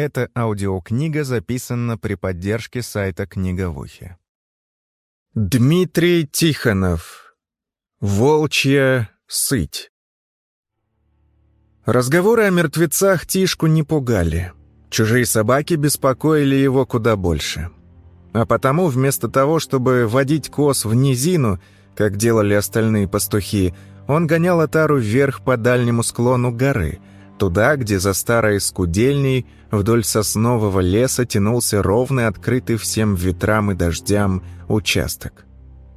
Эта аудиокнига записана при поддержке сайта Книговухи. Дмитрий Тихонов. Волчья сыть. Разговоры о мертвецах Тишку не пугали. Чужие собаки беспокоили его куда больше. А потому вместо того, чтобы водить коз в низину, как делали остальные пастухи, он гонял отару вверх по дальнему склону горы, туда, где за старой скудельней вдоль соснового леса тянулся ровный, открытый всем ветрам и дождям участок.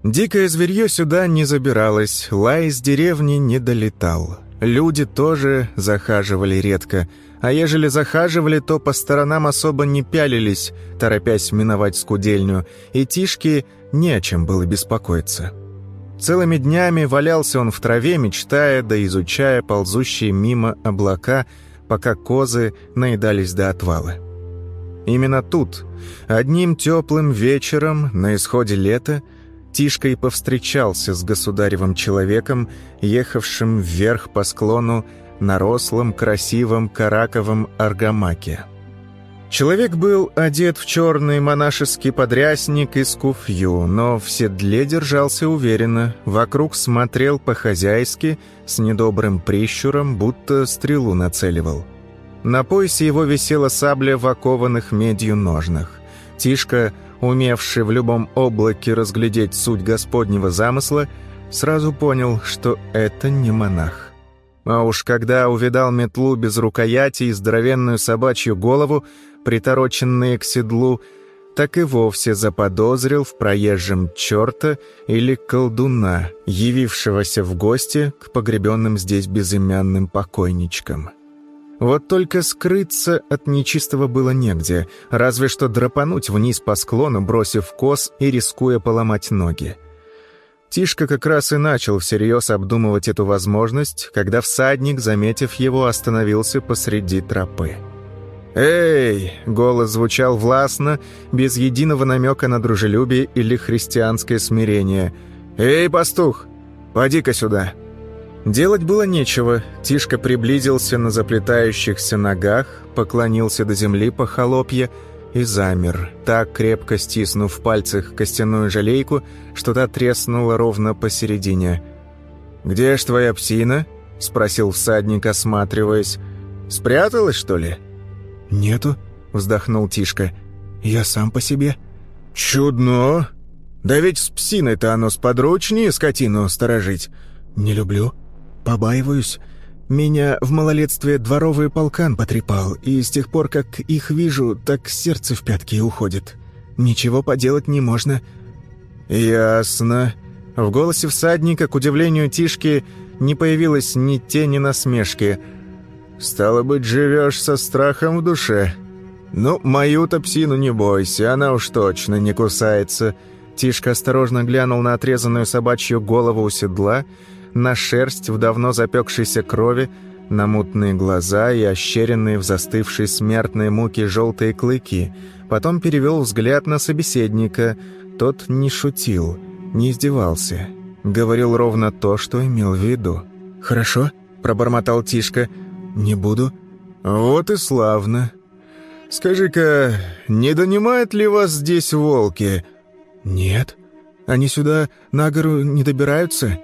Дикое зверье сюда не забиралось, лай из деревни не долетал. Люди тоже захаживали редко, а ежели захаживали, то по сторонам особо не пялились, торопясь миновать скудельню, и Тишке не о чем было беспокоиться. Целыми днями валялся он в траве, мечтая да изучая ползущие мимо облака, пока козы наедались до отвала. Именно тут, одним теплым вечером на исходе лета, Тишка и повстречался с государевым человеком, ехавшим вверх по склону на рослом, красивом караковом аргамаке. Человек был одет в черный монашеский подрясник и скуфью, но в седле держался уверенно, вокруг смотрел по-хозяйски, с недобрым прищуром, будто стрелу нацеливал. На поясе его висела сабля в окованных медью ножнах. Тишка, умевший в любом облаке разглядеть суть Господнего замысла, сразу понял, что это не монах. А уж когда увидал метлу без рукояти и здоровенную собачью голову, притороченные к седлу, так и вовсе заподозрил в проезжем черта или колдуна, явившегося в гости к погребенным здесь безымянным покойничкам. Вот только скрыться от нечистого было негде, разве что драпануть вниз по склону, бросив коз и рискуя поломать ноги. Тишка как раз и начал всерьез обдумывать эту возможность, когда всадник, заметив его, остановился посреди тропы. «Эй!» — голос звучал властно, без единого намека на дружелюбие или христианское смирение. «Эй, пастух! Поди-ка сюда!» Делать было нечего. Тишка приблизился на заплетающихся ногах, поклонился до земли по холопье и замер, так крепко стиснув в пальцах костяную жалейку, что та треснула ровно посередине. «Где ж твоя псина?» — спросил всадник, осматриваясь. «Спряталась, что ли?» «Нету», — вздохнул Тишка. «Я сам по себе». «Чудно! Да ведь с псиной-то оно сподручнее скотину сторожить». «Не люблю. Побаиваюсь. Меня в малолетстве дворовый полкан потрепал, и с тех пор, как их вижу, так сердце в пятки уходит. Ничего поделать не можно». «Ясно». В голосе всадника, к удивлению Тишки, не появилось ни тени насмешки — «Стало быть, живешь со страхом в душе?» «Ну, мою-то псину не бойся, она уж точно не кусается». Тишка осторожно глянул на отрезанную собачью голову у седла, на шерсть в давно запекшейся крови, на мутные глаза и ощеренные в застывшей смертной муке желтые клыки. Потом перевел взгляд на собеседника. Тот не шутил, не издевался. Говорил ровно то, что имел в виду. «Хорошо», — пробормотал Тишка, — «Не буду». «Вот и славно. Скажи-ка, не донимают ли вас здесь волки?» «Нет. Они сюда на гору не добираются?»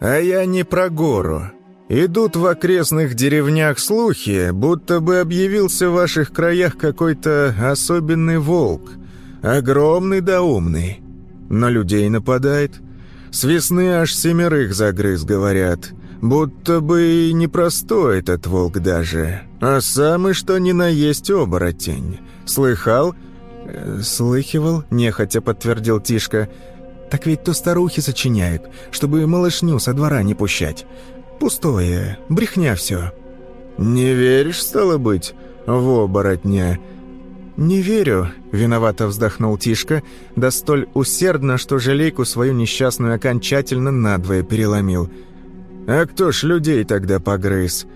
«А я не про гору. Идут в окрестных деревнях слухи, будто бы объявился в ваших краях какой-то особенный волк. Огромный да умный. На людей нападает. С весны аж семерых загрыз, говорят. Будто бы и непростой этот волк даже, а самый что ни на есть оборотень. Слыхал?» э, «Слыхивал», — нехотя подтвердил Тишка. «Так ведь то старухи сочиняют, чтобы малышню со двора не пущать. Пустое, брехня все». «Не веришь, стало быть, в оборотня?» «Не верю», — виновато вздохнул Тишка, да столь усердно, что жалейку свою несчастную окончательно надвое переломил — «А кто ж людей тогда погрыз?»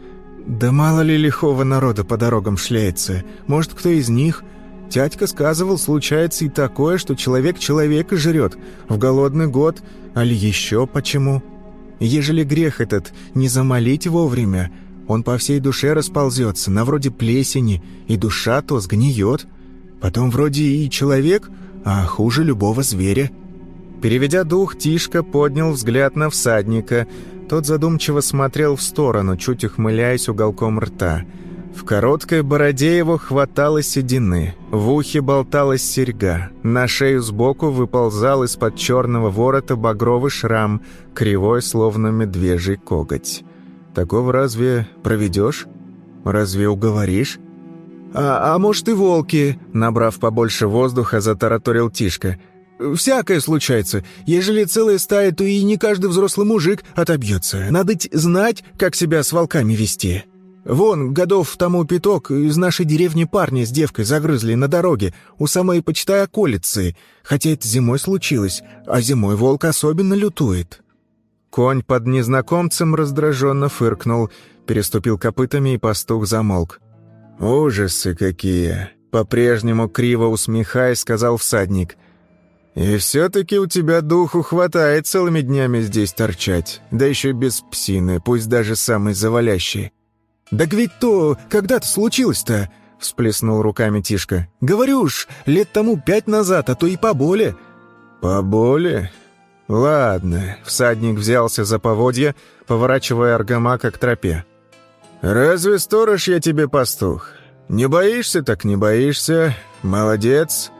«Да мало ли лихого народа по дорогам шляется. Может, кто из них?» Тятька сказывал, случается и такое, что человек человека жрет в голодный год, али еще почему. Ежели грех этот не замолить вовремя, Он по всей душе расползется, на вроде плесени, и душа то сгниет. Потом вроде и человек, а хуже любого зверя». Переведя дух, Тишка поднял взгляд на всадника. Тот задумчиво смотрел в сторону, чуть ухмыляясь уголком рта. В короткой бороде его хватало седины, в ухе болталась серьга, на шею сбоку выползал из-под черного ворота багровый шрам, кривой, словно медвежий коготь. Такого разве проведешь? Разве уговоришь? «А, а может и волки?» Набрав побольше воздуха, затараторил Тишка. «Всякое случается. Ежели целая стая, то и не каждый взрослый мужик отобьется. Надо знать, как себя с волками вести. Вон, годов тому пяток из нашей деревни парня с девкой загрызли на дороге, у самой, почитай, околицы. Хотя это зимой случилось, а зимой волк особенно лютует». Конь под незнакомцем раздраженно фыркнул, переступил копытами, и пастух замолк. «Ужасы какие!» — по-прежнему криво усмехаясь, сказал всадник. «И все-таки у тебя духу хватает целыми днями здесь торчать, да еще без псины, пусть даже самый завалящий». «Так ведь то когда-то случилось-то!» — всплеснул руками Тишка. «Говорю уж, лет тому пять назад, а то и поболе». «Поболе? Ладно». Всадник взялся за поводья, поворачивая аргамака к тропе. «Разве сторож я тебе пастух? Не боишься, так не боишься. Молодец».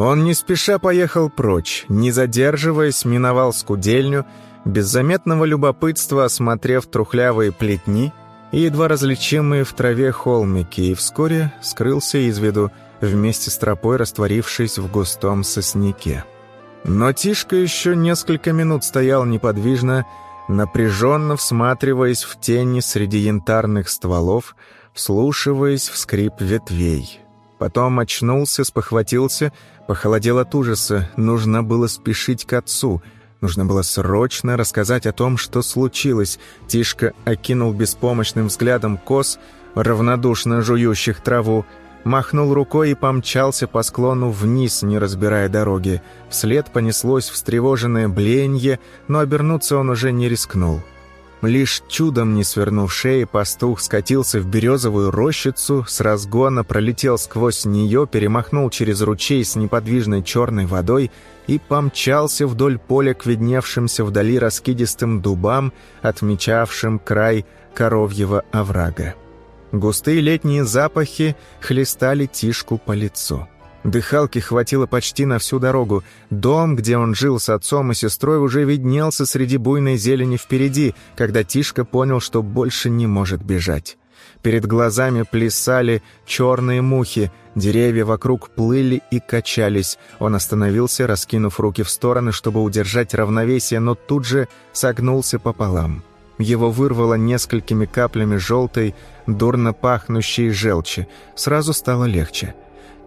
Он не спеша поехал прочь, не задерживаясь, миновал скудельню, без заметного любопытства осмотрев трухлявые плетни и едва различимые в траве холмики, и вскоре скрылся из виду, вместе с тропой растворившись в густом сосняке. Но Тишка еще несколько минут стоял неподвижно, напряженно всматриваясь в тени среди янтарных стволов, вслушиваясь в скрип ветвей. Потом очнулся, спохватился, похолодел от ужаса. Нужно было спешить к отцу. Нужно было срочно рассказать о том, что случилось. Тишка окинул беспомощным взглядом коз, равнодушно жующих траву, махнул рукой и помчался по склону вниз, не разбирая дороги. Вслед понеслось встревоженное бленье, но обернуться он уже не рискнул. Лишь чудом не свернув шеи, пастух скатился в березовую рощицу, с разгона пролетел сквозь нее, перемахнул через ручей с неподвижной черной водой и помчался вдоль поля к видневшимся вдали раскидистым дубам, отмечавшим край коровьего оврага. Густые летние запахи хлестали Тишку по лицу. Дыхалки хватило почти на всю дорогу. Дом, где он жил с отцом и сестрой, уже виднелся среди буйной зелени впереди, когда Тишка понял, что больше не может бежать. Перед глазами плясали черные мухи, деревья вокруг плыли и качались. Он остановился, раскинув руки в стороны, чтобы удержать равновесие, но тут же согнулся пополам. Его вырвало несколькими каплями желтой, дурно пахнущей желчи. Сразу стало легче.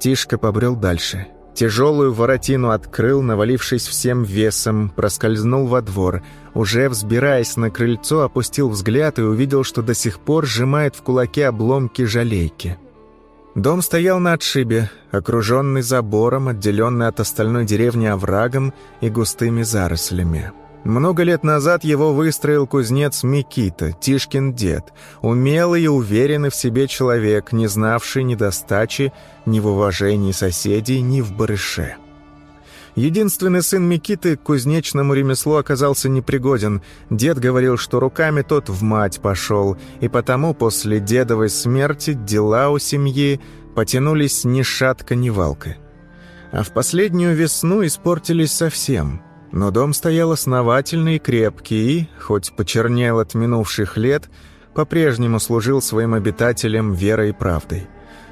Тишка побрел дальше. Тяжелую воротину открыл, навалившись всем весом, проскользнул во двор. Уже взбираясь на крыльцо, опустил взгляд и увидел, что до сих пор сжимает в кулаке обломки жалейки. Дом стоял на отшибе, окруженный забором, отделенный от остальной деревни оврагом и густыми зарослями. Много лет назад его выстроил кузнец Микита, Тишкин дед, умелый и уверенный в себе человек, не знавший недостачи ни в уважении соседей, ни в барыше. Единственный сын Микиты к кузнечному ремеслу оказался непригоден. Дед говорил, что руками тот в мать пошел, и потому после дедовой смерти дела у семьи потянулись ни шатка, ни валка. А в последнюю весну испортились совсем – но дом стоял основательный и крепкий и, хоть почернел от минувших лет, по-прежнему служил своим обитателям верой и правдой.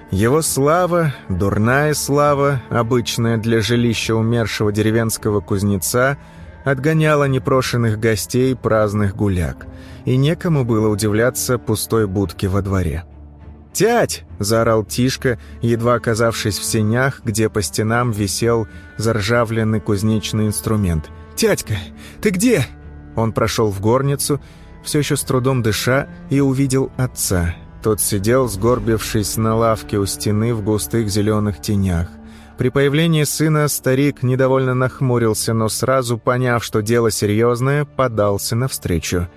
Его слава, дурная слава, обычная для жилища умершего деревенского кузнеца, отгоняла непрошенных гостей праздных гуляк, и некому было удивляться пустой будке во дворе. «Тять!» — заорал Тишка, едва оказавшись в сенях, где по стенам висел заржавленный кузнечный инструмент. «Тятька, ты где?» Он прошел в горницу, все еще с трудом дыша, и увидел отца. Тот сидел, сгорбившись на лавке у стены в густых зеленых тенях. При появлении сына старик недовольно нахмурился, но сразу, поняв, что дело серьезное, подался навстречу.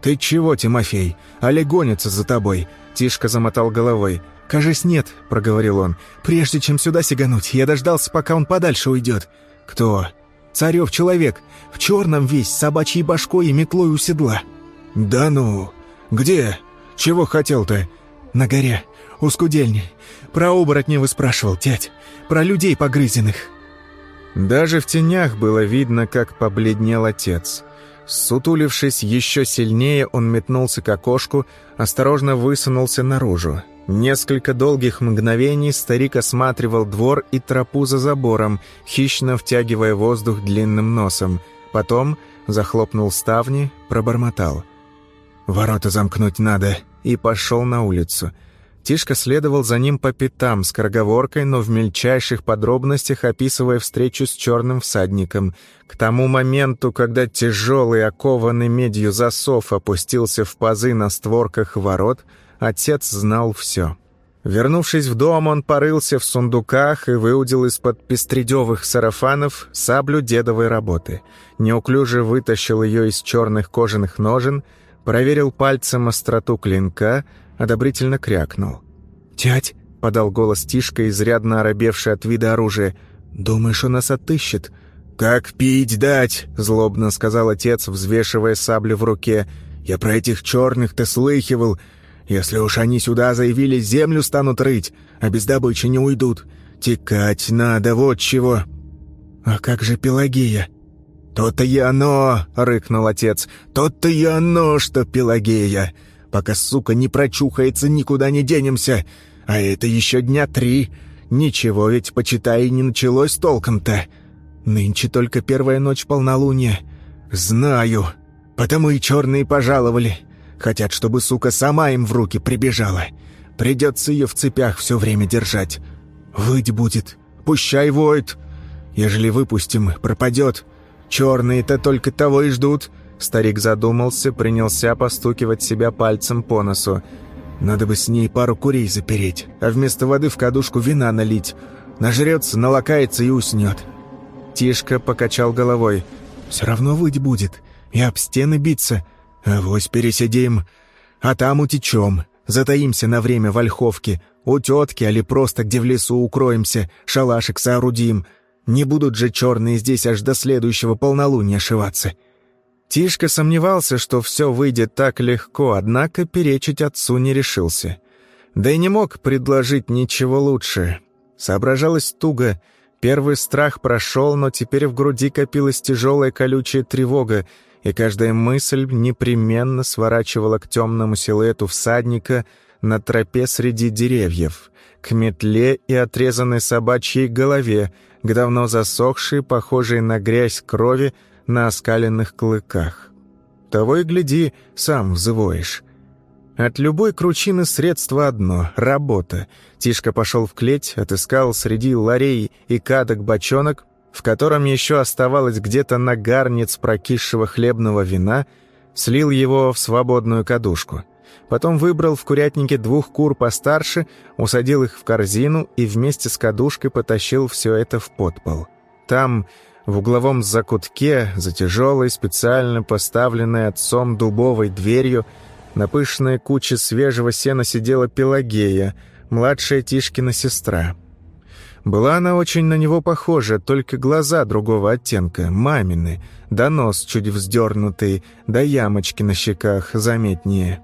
«Ты чего, Тимофей? Али гонится за тобой?» Тишка замотал головой. «Кажись, нет», — проговорил он. «Прежде чем сюда сигануть, я дождался, пока он подальше уйдет». «Кто?» «Царев человек. В черном весь, с собачьей башкой и метлой у седла». «Да ну! Где? Чего хотел-то?» «На горе. У скудельни. Про оборотней вы спрашивал, тять. Про людей погрызенных». Даже в тенях было видно, как побледнел отец. Сутулившись еще сильнее, он метнулся к окошку, осторожно высунулся наружу. Несколько долгих мгновений старик осматривал двор и тропу за забором, хищно втягивая воздух длинным носом. Потом захлопнул ставни, пробормотал. «Ворота замкнуть надо», и пошел на улицу. Тишка следовал за ним по пятам, скороговоркой, но в мельчайших подробностях описывая встречу с черным всадником. К тому моменту, когда тяжелый, окованный медью засов опустился в пазы на створках ворот, отец знал все. Вернувшись в дом, он порылся в сундуках и выудил из-под пестредевых сарафанов саблю дедовой работы. Неуклюже вытащил ее из черных кожаных ножен, проверил пальцем остроту клинка — одобрительно крякнул. «Тять!» — подал голос Тишка, изрядно оробевший от вида оружия. «Думаешь, он нас отыщет?» «Как пить дать?» — злобно сказал отец, взвешивая саблю в руке. «Я про этих черных-то слыхивал. Если уж они сюда заявили, землю станут рыть, а без добычи не уйдут. Текать надо, вот чего». «А как же Пелагея?» «То-то и оно!» — рыкнул отец. «То-то и оно, что Пелагея!» Пока сука не прочухается, никуда не денемся. А это еще дня три. Ничего ведь, почитай, не началось толком-то. Нынче только первая ночь полнолуния. Знаю. Потому и черные пожаловали. Хотят, чтобы сука сама им в руки прибежала. Придется ее в цепях все время держать. Выть будет. Пущай воет. Ежели выпустим, пропадет. Черные-то только того и ждут — Старик задумался, принялся постукивать себя пальцем по носу. «Надо бы с ней пару курей запереть, а вместо воды в кадушку вина налить. Нажрется, налакается и уснет». Тишка покачал головой. «Все равно выть будет. И об стены биться. Авось пересидим. А там утечем. Затаимся на время в Ольховке. У тетки, али просто где в лесу укроемся. Шалашик соорудим. Не будут же черные здесь аж до следующего полнолуния ошиваться». Тишка сомневался, что все выйдет так легко, однако перечить отцу не решился. Да и не мог предложить ничего лучше. Соображалось туго. Первый страх прошел, но теперь в груди копилась тяжелая колючая тревога, и каждая мысль непременно сворачивала к темному силуэту всадника на тропе среди деревьев, к метле и отрезанной собачьей голове, к давно засохшей, похожей на грязь крови, на оскаленных клыках. Того и гляди, сам взвоишь. От любой кручины средство одно — работа. Тишка пошел в клеть, отыскал среди ларей и кадок бочонок, в котором еще оставалось где-то нагарниц прокисшего хлебного вина, слил его в свободную кадушку. Потом выбрал в курятнике двух кур постарше, усадил их в корзину и вместе с кадушкой потащил все это в подпол. Там в угловом закутке, за тяжелой, специально поставленной отцом дубовой дверью, на пышной куче свежего сена сидела Пелагея, младшая Тишкина сестра. Была она очень на него похожа, только глаза другого оттенка, мамины, да нос чуть вздернутый, да ямочки на щеках заметнее.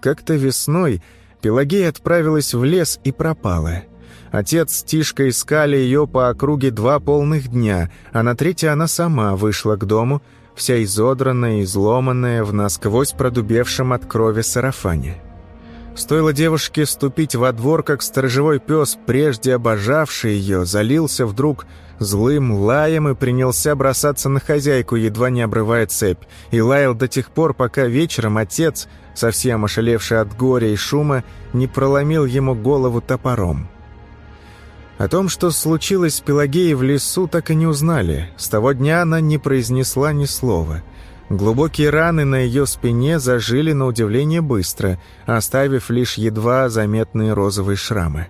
Как-то весной Пелагея отправилась в лес и пропала — Отец с Тишкой искали ее по округе два полных дня, а на третий она сама вышла к дому, вся изодранная изломанная в насквозь продубевшем от крови сарафане. Стоило девушке ступить во двор, как сторожевой пес, прежде обожавший ее, залился вдруг злым лаем и принялся бросаться на хозяйку, едва не обрывая цепь, и лаял до тех пор, пока вечером отец, совсем ошалевший от горя и шума, не проломил ему голову топором. О том, что случилось с Пелагеей в лесу, так и не узнали. С того дня она не произнесла ни слова. Глубокие раны на ее спине зажили на удивление быстро, оставив лишь едва заметные розовые шрамы.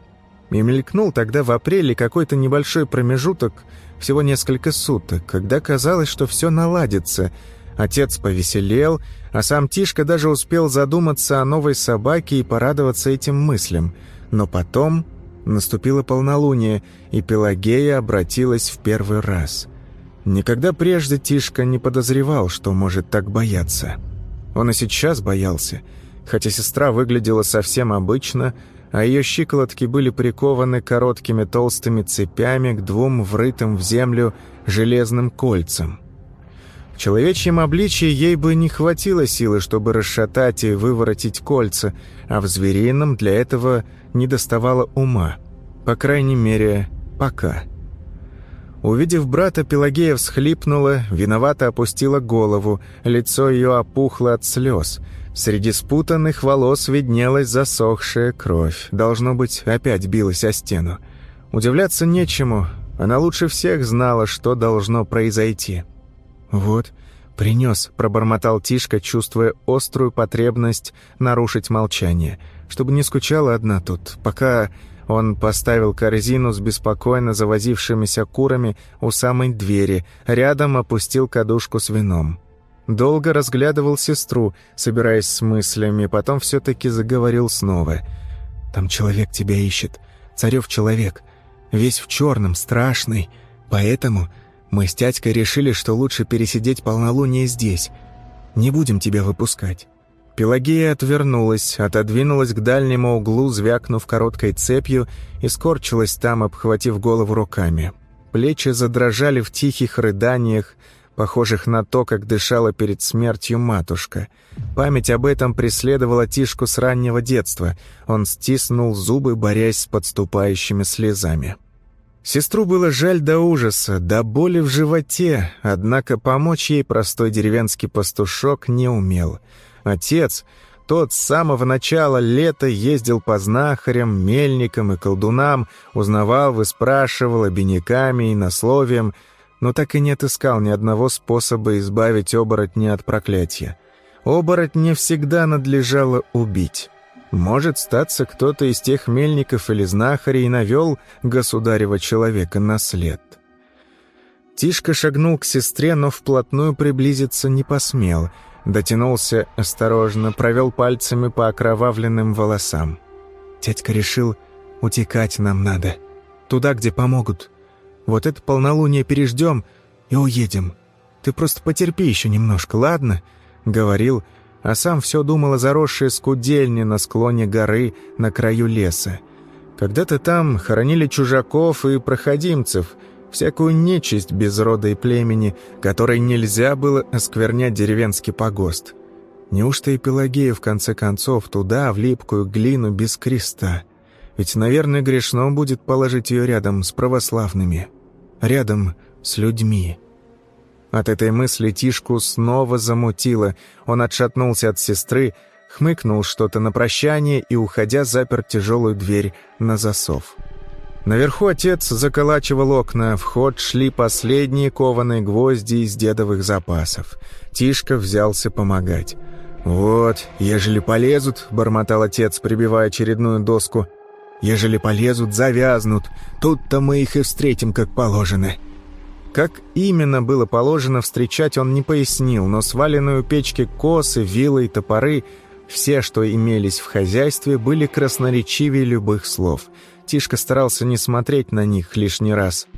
И мелькнул тогда в апреле какой-то небольшой промежуток, всего несколько суток, когда казалось, что все наладится, Отец повеселел, а сам Тишка даже успел задуматься о новой собаке и порадоваться этим мыслям. Но потом наступило полнолуние, и Пелагея обратилась в первый раз. Никогда прежде Тишка не подозревал, что может так бояться. Он и сейчас боялся, хотя сестра выглядела совсем обычно, а ее щиколотки были прикованы короткими толстыми цепями к двум врытым в землю железным кольцам. В человечьем обличии ей бы не хватило силы, чтобы расшатать и выворотить кольца, а в зверином для этого не доставало ума. По крайней мере, пока. Увидев брата, Пелагея всхлипнула, виновато опустила голову, лицо ее опухло от слез. Среди спутанных волос виднелась засохшая кровь. Должно быть, опять билась о стену. Удивляться нечему, она лучше всех знала, что должно произойти. «Вот, принес», — пробормотал Тишка, чувствуя острую потребность нарушить молчание, чтобы не скучала одна тут, пока он поставил корзину с беспокойно завозившимися курами у самой двери, рядом опустил кадушку с вином. Долго разглядывал сестру, собираясь с мыслями, потом все-таки заговорил снова. «Там человек тебя ищет. Царев человек. Весь в черном, страшный. Поэтому мы с тятькой решили, что лучше пересидеть полнолуние здесь. Не будем тебя выпускать». Пелагея отвернулась, отодвинулась к дальнему углу, звякнув короткой цепью, и скорчилась там, обхватив голову руками. Плечи задрожали в тихих рыданиях, похожих на то, как дышала перед смертью матушка. Память об этом преследовала Тишку с раннего детства. Он стиснул зубы, борясь с подступающими слезами. Сестру было жаль до ужаса, до боли в животе, однако помочь ей простой деревенский пастушок не умел. Отец, тот с самого начала лета ездил по знахарям, мельникам и колдунам, узнавал, выспрашивал обиняками и насловием, но так и не отыскал ни одного способа избавить оборотня от проклятия. Оборотня всегда надлежало убить. Может, статься кто-то из тех мельников или знахарей навел государева человека на след. Тишка шагнул к сестре, но вплотную приблизиться не посмел. Дотянулся осторожно, провел пальцами по окровавленным волосам. «Тятька решил, утекать нам надо. Туда, где помогут. Вот это полнолуние переждем и уедем. Ты просто потерпи еще немножко, ладно?» — говорил, а сам все думал о заросшей скудельне на склоне горы на краю леса. Когда-то там хоронили чужаков и проходимцев, всякую нечисть без рода и племени, которой нельзя было осквернять деревенский погост. Неужто и Пелагея, в конце концов, туда, в липкую глину без креста? Ведь, наверное, грешно будет положить ее рядом с православными, рядом с людьми. От этой мысли Тишку снова замутило. Он отшатнулся от сестры, хмыкнул что-то на прощание и, уходя, запер тяжелую дверь на засов. Наверху отец заколачивал окна, в ход шли последние кованые гвозди из дедовых запасов. Тишка взялся помогать. «Вот, ежели полезут», — бормотал отец, прибивая очередную доску, — Ежели полезут, завязнут. Тут-то мы их и встретим, как положено». Как именно было положено встречать, он не пояснил, но сваленные у печки косы, вилы и топоры, все, что имелись в хозяйстве, были красноречивее любых слов. Тишка старался не смотреть на них лишний раз.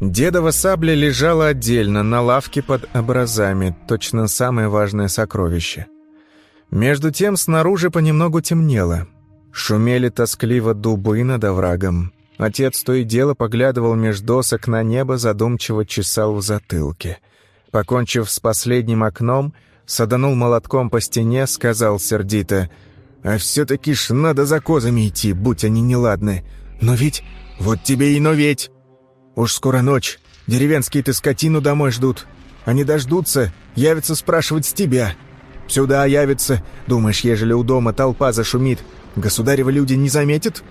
Дедова сабля лежала отдельно, на лавке под образами, точно самое важное сокровище. Между тем снаружи понемногу темнело. Шумели тоскливо дубы над оврагом. Отец то и дело поглядывал меж досок на небо, задумчиво чесал в затылке. Покончив с последним окном, саданул молотком по стене, сказал сердито, «А все-таки ж надо за козами идти, будь они неладны. Но ведь... Вот тебе и но ведь! Уж скоро ночь, деревенские ты скотину домой ждут. Они дождутся, явятся спрашивать с тебя. Сюда явятся, думаешь, ежели у дома толпа зашумит, Государевы люди не заметят?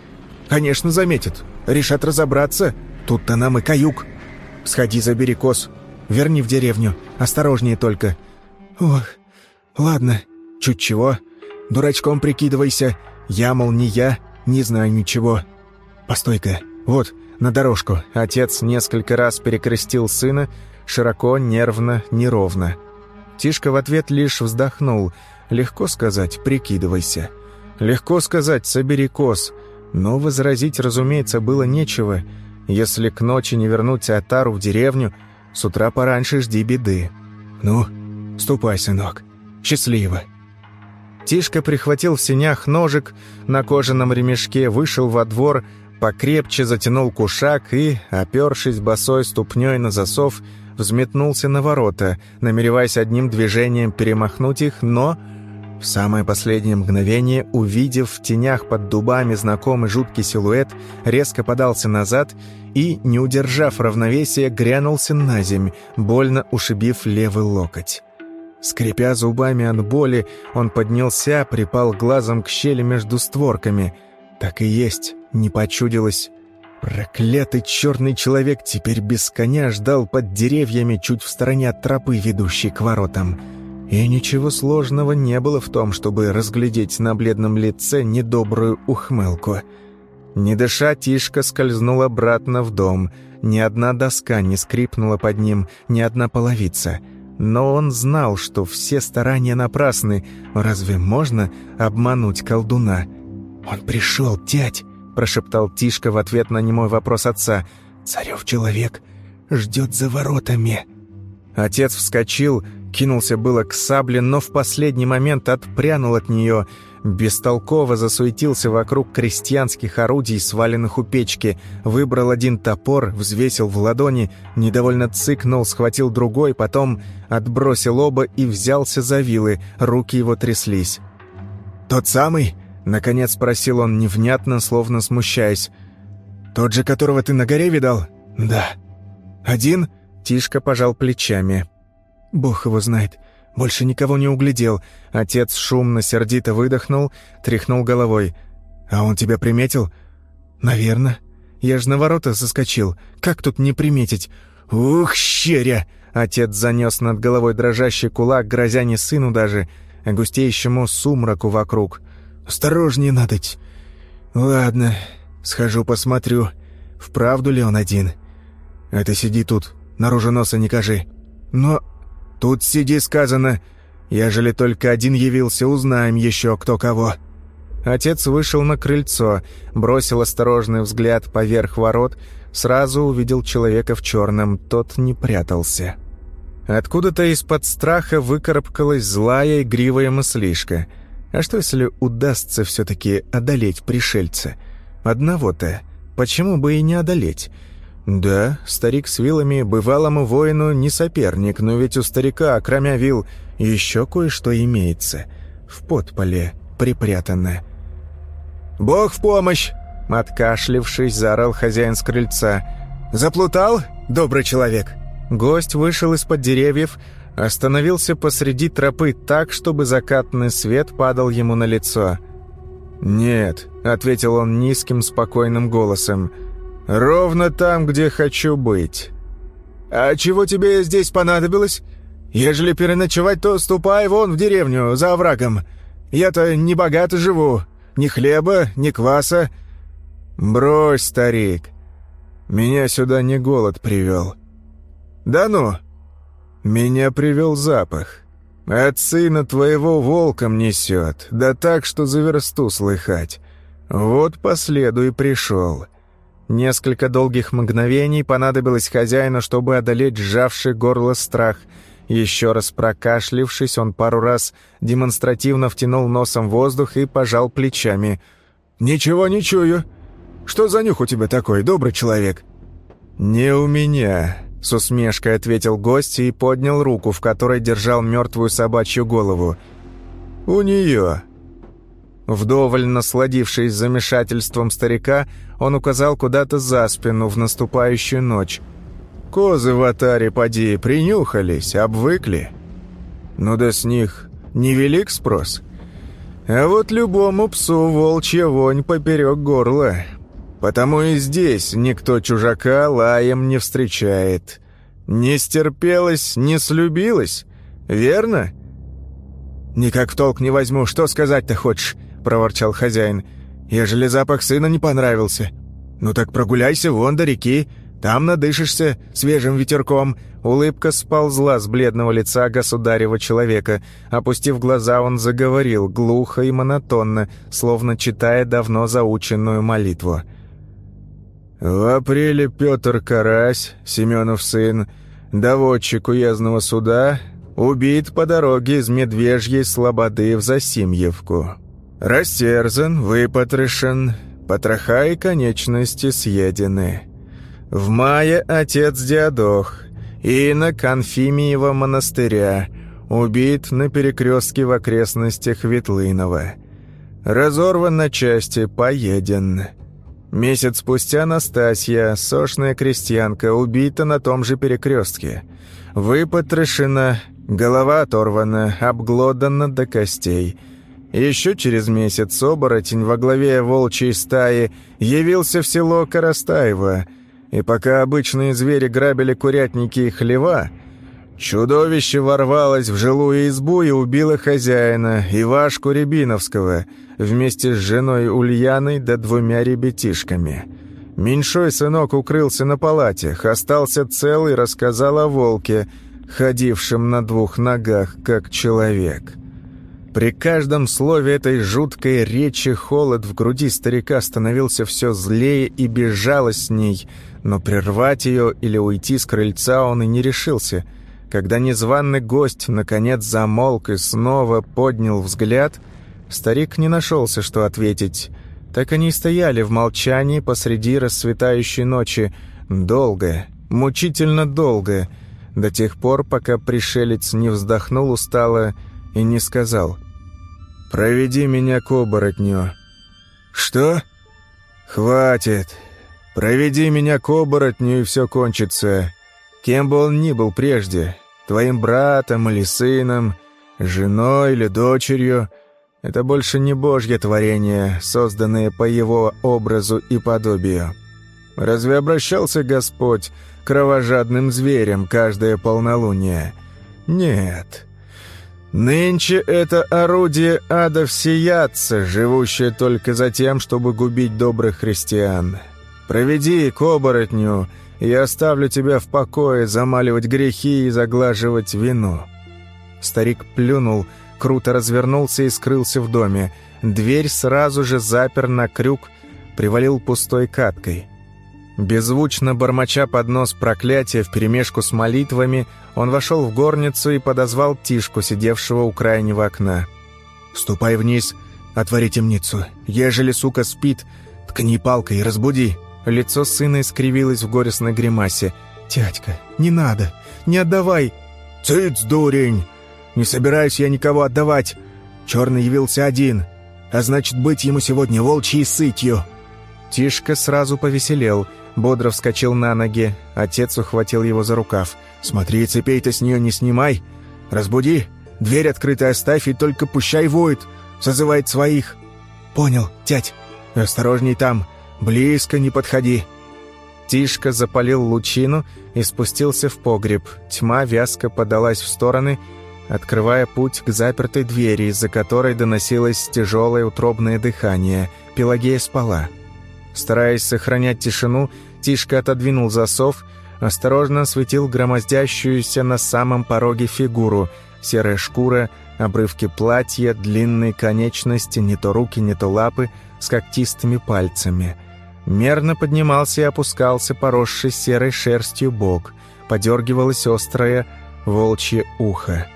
Конечно, заметят. Решат разобраться. Тут-то нам и каюк. Сходи, забери коз. Верни в деревню. Осторожнее только. Ох, ладно. Чуть чего. Дурачком прикидывайся. Я, мол, не я, не знаю ничего. Постой-ка. Вот, на дорожку. Отец несколько раз перекрестил сына, широко, нервно, неровно. Тишка в ответ лишь вздохнул. Легко сказать «прикидывайся». Легко сказать «собери коз». Но возразить, разумеется, было нечего. Если к ночи не вернуть Атару в деревню, с утра пораньше жди беды. «Ну, ступай, сынок. Счастливо». Тишка прихватил в синях ножик на кожаном ремешке, вышел во двор, покрепче затянул кушак и, опершись босой ступней на засов, взметнулся на ворота, намереваясь одним движением перемахнуть их, но в самое последнее мгновение, увидев в тенях под дубами знакомый жуткий силуэт, резко подался назад и, не удержав равновесия, грянулся на земь, больно ушибив левый локоть. Скрипя зубами от боли, он поднялся, припал глазом к щели между створками. Так и есть, не почудилось. Проклятый черный человек теперь без коня ждал под деревьями чуть в стороне от тропы, ведущей к воротам. И ничего сложного не было в том, чтобы разглядеть на бледном лице недобрую ухмылку. Не дыша, Тишка скользнул обратно в дом. Ни одна доска не скрипнула под ним, ни одна половица. Но он знал, что все старания напрасны. Разве можно обмануть колдуна? «Он пришел, дядь!» – прошептал Тишка в ответ на немой вопрос отца. «Царев человек ждет за воротами». Отец вскочил Кинулся было к сабле, но в последний момент отпрянул от нее. Бестолково засуетился вокруг крестьянских орудий, сваленных у печки. Выбрал один топор, взвесил в ладони, недовольно цыкнул, схватил другой, потом отбросил оба и взялся за вилы. Руки его тряслись. «Тот самый?» — наконец спросил он невнятно, словно смущаясь. «Тот же, которого ты на горе видал?» «Да». «Один?» — Тишка пожал плечами. Бог его знает. Больше никого не углядел. Отец шумно, сердито выдохнул, тряхнул головой. «А он тебя приметил?» «Наверно. Я ж на ворота соскочил. Как тут не приметить?» «Ух, щеря!» Отец занес над головой дрожащий кулак, грозя не сыну даже, а густеющему сумраку вокруг. «Осторожнее надоть. Ладно, схожу посмотрю, вправду ли он один. Ты сиди тут, наружу носа не кажи. Но «Тут сиди, сказано. Ежели только один явился, узнаем еще кто кого». Отец вышел на крыльцо, бросил осторожный взгляд поверх ворот, сразу увидел человека в черном, тот не прятался. Откуда-то из-под страха выкарабкалась злая игривая мыслишка. А что, если удастся все-таки одолеть пришельца? Одного-то. Почему бы и не одолеть? «Да, старик с вилами бывалому воину не соперник, но ведь у старика, кроме вил, еще кое-что имеется. В подполе припрятано». «Бог в помощь!» — откашлившись, заорал хозяин с крыльца. «Заплутал, добрый человек?» Гость вышел из-под деревьев, остановился посреди тропы так, чтобы закатный свет падал ему на лицо. «Нет», — ответил он низким, спокойным голосом, — «Ровно там, где хочу быть». «А чего тебе здесь понадобилось? Ежели переночевать, то ступай вон в деревню, за оврагом. Я-то не богато живу, ни хлеба, ни кваса». «Брось, старик, меня сюда не голод привел». «Да ну!» «Меня привел запах. От сына твоего волком несет, да так, что за версту слыхать. Вот по следу и пришел». Несколько долгих мгновений понадобилось хозяину, чтобы одолеть сжавший горло страх. Еще раз прокашлившись, он пару раз демонстративно втянул носом воздух и пожал плечами. «Ничего не чую. Что за нюх у тебя такой, добрый человек?» «Не у меня», — с усмешкой ответил гость и поднял руку, в которой держал мертвую собачью голову. «У нее». Вдоволь насладившись замешательством старика, он указал куда-то за спину в наступающую ночь. «Козы в атаре, поди, принюхались, обвыкли. Ну да с них невелик спрос. А вот любому псу волчья вонь поперек горла. Потому и здесь никто чужака лаем не встречает. Не стерпелась, не слюбилась, верно?» «Никак в толк не возьму, что сказать-то хочешь?» — проворчал хозяин. «Ежели запах сына не понравился, ну так прогуляйся вон до реки, Там надышишься свежим ветерком». Улыбка сползла с бледного лица государева человека. Опустив глаза, он заговорил, глухо и монотонно, словно читая давно заученную молитву. «В апреле Петр Карась, Семенов сын, доводчик уездного суда, убит по дороге из Медвежьей Слободы в Засимьевку. Растерзан, выпотрошен, потроха и конечности съедены. В мае отец Диадох, инок Анфимиева монастыря, убит на перекрестке в окрестностях Ветлынова. Разорван на части, поеден». Месяц спустя Настасья, сошная крестьянка, убита на том же перекрестке. Выпотрошена, голова оторвана, обглодана до костей. Еще через месяц оборотень во главе волчьей стаи явился в село Коростаево, и пока обычные звери грабили курятники и хлева, Чудовище ворвалось в жилую избу и убило хозяина, Ивашку Рябиновского, вместе с женой Ульяной да двумя ребятишками. Меньшой сынок укрылся на палатях, остался цел и рассказал о волке, ходившем на двух ногах, как человек. При каждом слове этой жуткой речи холод в груди старика становился все злее и безжалостней, но прервать ее или уйти с крыльца он и не решился — когда незваный гость наконец замолк и снова поднял взгляд, старик не нашелся, что ответить. Так они и стояли в молчании посреди расцветающей ночи, долго, мучительно долго, до тех пор, пока пришелец не вздохнул устало и не сказал «Проведи меня к оборотню». «Что?» «Хватит. Проведи меня к оборотню, и все кончится. Кем бы он ни был прежде, твоим братом или сыном, женой или дочерью. Это больше не Божье творение, созданное по Его образу и подобию. Разве обращался Господь к кровожадным зверям каждое полнолуние? Нет. Нынче это орудие ада всеядца, живущее только за тем, чтобы губить добрых христиан. Проведи к оборотню — я оставлю тебя в покое замаливать грехи и заглаживать вину». Старик плюнул, круто развернулся и скрылся в доме. Дверь сразу же запер на крюк, привалил пустой каткой. Беззвучно бормоча под нос проклятия вперемешку с молитвами, он вошел в горницу и подозвал Тишку, сидевшего у крайнего окна. «Ступай вниз, отвори темницу. Ежели сука спит, ткни палкой и разбуди». Лицо сына искривилось в горестной гримасе. «Тятька, не надо! Не отдавай!» «Цыц, дурень! Не собираюсь я никого отдавать! Черный явился один, а значит, быть ему сегодня волчьей сытью!» Тишка сразу повеселел, бодро вскочил на ноги. Отец ухватил его за рукав. «Смотри, цепей-то с нее не снимай! Разбуди! Дверь открытой оставь и только пущай воет! Созывает своих!» «Понял, тять! Осторожней там! «Близко не подходи!» Тишка запалил лучину и спустился в погреб. Тьма вязко подалась в стороны, открывая путь к запертой двери, из-за которой доносилось тяжелое утробное дыхание. Пелагея спала. Стараясь сохранять тишину, Тишка отодвинул засов, осторожно осветил громоздящуюся на самом пороге фигуру. Серая шкура, обрывки платья, длинные конечности, не то руки, не то лапы, с когтистыми пальцами — Мерно поднимался и опускался поросший серой шерстью бок, подергивалось острое волчье ухо.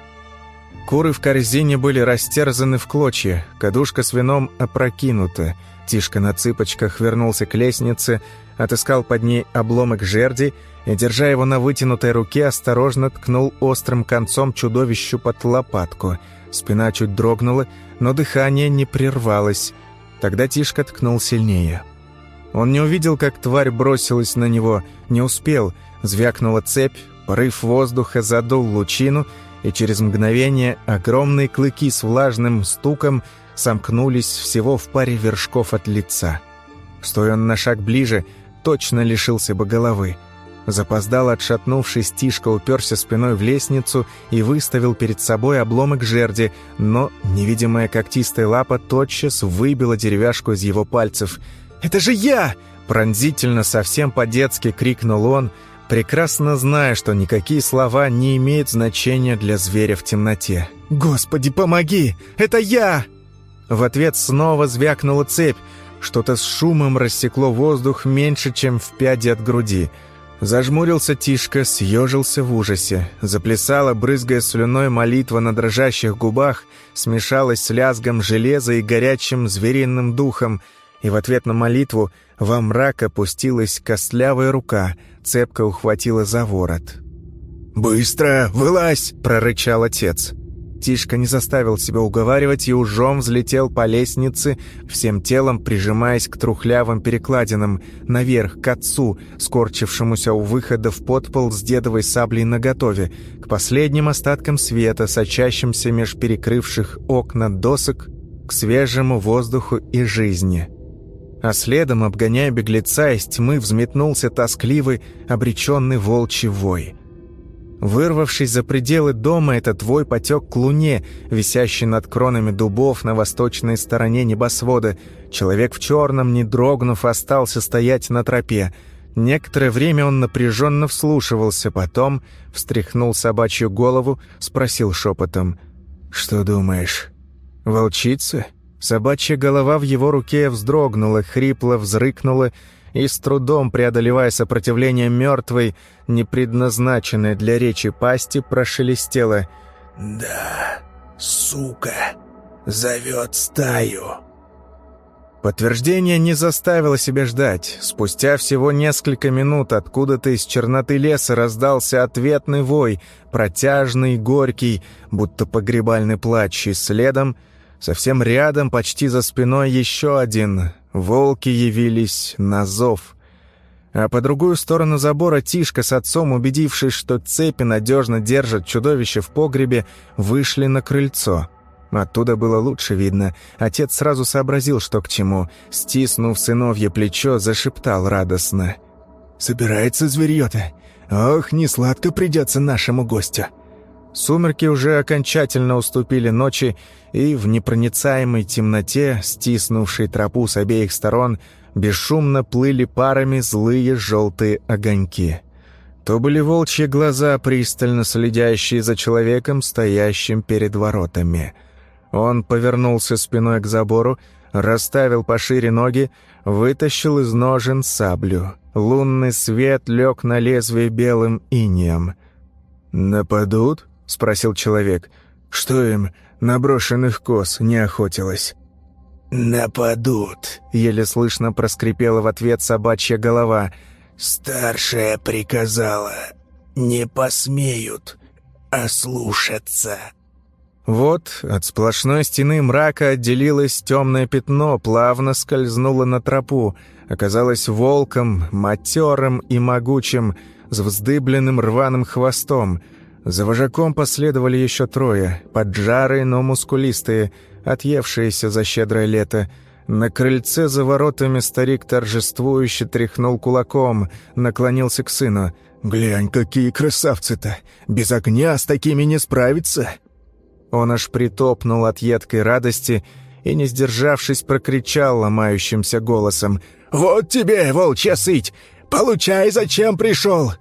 Куры в корзине были растерзаны в клочья, кадушка с вином опрокинута. Тишка на цыпочках вернулся к лестнице, отыскал под ней обломок жерди и, держа его на вытянутой руке, осторожно ткнул острым концом чудовищу под лопатку. Спина чуть дрогнула, но дыхание не прервалось. Тогда Тишка ткнул сильнее. Он не увидел, как тварь бросилась на него, не успел. Звякнула цепь, порыв воздуха задул лучину, и через мгновение огромные клыки с влажным стуком сомкнулись всего в паре вершков от лица. Стоя он на шаг ближе, точно лишился бы головы. Запоздал, отшатнувшись, Тишка уперся спиной в лестницу и выставил перед собой обломок жерди, но невидимая когтистая лапа тотчас выбила деревяшку из его пальцев — «Это же я!» Пронзительно, совсем по-детски крикнул он, прекрасно зная, что никакие слова не имеют значения для зверя в темноте. «Господи, помоги! Это я!» В ответ снова звякнула цепь. Что-то с шумом рассекло воздух меньше, чем в пяди от груди. Зажмурился Тишка, съежился в ужасе. Заплясала, брызгая слюной молитва на дрожащих губах, смешалась с лязгом железа и горячим звериным духом, и в ответ на молитву во мрак опустилась костлявая рука, цепко ухватила за ворот. «Быстро, вылазь!» — прорычал отец. Тишка не заставил себя уговаривать и ужом взлетел по лестнице, всем телом прижимаясь к трухлявым перекладинам, наверх, к отцу, скорчившемуся у выхода в подпол с дедовой саблей наготове, к последним остаткам света, сочащимся меж перекрывших окна досок, к свежему воздуху и жизни. А следом, обгоняя беглеца, из тьмы взметнулся тоскливый, обреченный волчий вой — Вырвавшись за пределы дома, этот вой потек к луне, висящей над кронами дубов на восточной стороне небосвода. Человек в черном, не дрогнув, остался стоять на тропе. Некоторое время он напряженно вслушивался, потом встряхнул собачью голову, спросил шепотом. «Что думаешь? Волчица?» Собачья голова в его руке вздрогнула, хрипло взрыкнула и с трудом преодолевая сопротивление мертвой, непредназначенной для речи пасти, прошелестела «Да, сука, зовет стаю». Подтверждение не заставило себя ждать. Спустя всего несколько минут откуда-то из черноты леса раздался ответный вой, протяжный, горький, будто погребальный плач, и следом, совсем рядом, почти за спиной, еще один, Волки явились на зов. А по другую сторону забора Тишка с отцом, убедившись, что цепи надежно держат чудовище в погребе, вышли на крыльцо. Оттуда было лучше видно. Отец сразу сообразил, что к чему. Стиснув сыновье плечо, зашептал радостно. «Собирается зверьё-то? Ох, не сладко придется нашему гостю!» Сумерки уже окончательно уступили ночи, и в непроницаемой темноте, стиснувшей тропу с обеих сторон, бесшумно плыли парами злые желтые огоньки. То были волчьи глаза, пристально следящие за человеком, стоящим перед воротами. Он повернулся спиной к забору, расставил пошире ноги, вытащил из ножен саблю. Лунный свет лег на лезвие белым инеем. «Нападут?» — спросил человек. «Что им, наброшенных коз, не охотилось?» «Нападут», — еле слышно проскрипела в ответ собачья голова. «Старшая приказала, не посмеют ослушаться». Вот от сплошной стены мрака отделилось темное пятно, плавно скользнуло на тропу, оказалось волком, матерым и могучим, с вздыбленным рваным хвостом — за вожаком последовали еще трое, поджарые, но мускулистые, отъевшиеся за щедрое лето. На крыльце за воротами старик торжествующе тряхнул кулаком, наклонился к сыну. «Глянь, какие красавцы-то! Без огня с такими не справиться!» Он аж притопнул от едкой радости и, не сдержавшись, прокричал ломающимся голосом. «Вот тебе, волчья сыть! Получай, зачем пришел!»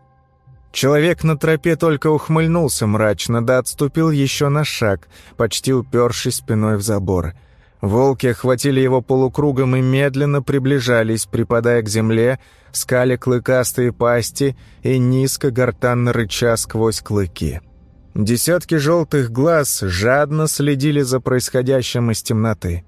Человек на тропе только ухмыльнулся мрачно, да отступил еще на шаг, почти упершись спиной в забор. Волки охватили его полукругом и медленно приближались, припадая к земле, скали клыкастые пасти и низко гортанно рыча сквозь клыки. Десятки желтых глаз жадно следили за происходящим из темноты.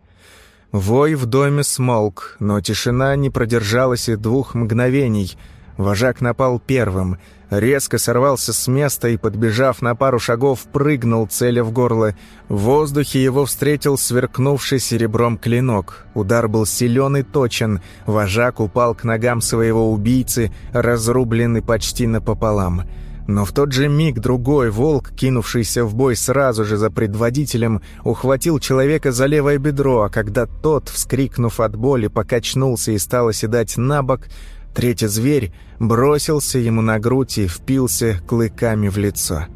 Вой в доме смолк, но тишина не продержалась и двух мгновений. Вожак напал первым — резко сорвался с места и, подбежав на пару шагов, прыгнул, целя в горло. В воздухе его встретил сверкнувший серебром клинок. Удар был силен и точен. Вожак упал к ногам своего убийцы, разрубленный почти напополам. Но в тот же миг другой волк, кинувшийся в бой сразу же за предводителем, ухватил человека за левое бедро, а когда тот, вскрикнув от боли, покачнулся и стал оседать на бок, Третий зверь бросился ему на грудь и впился клыками в лицо.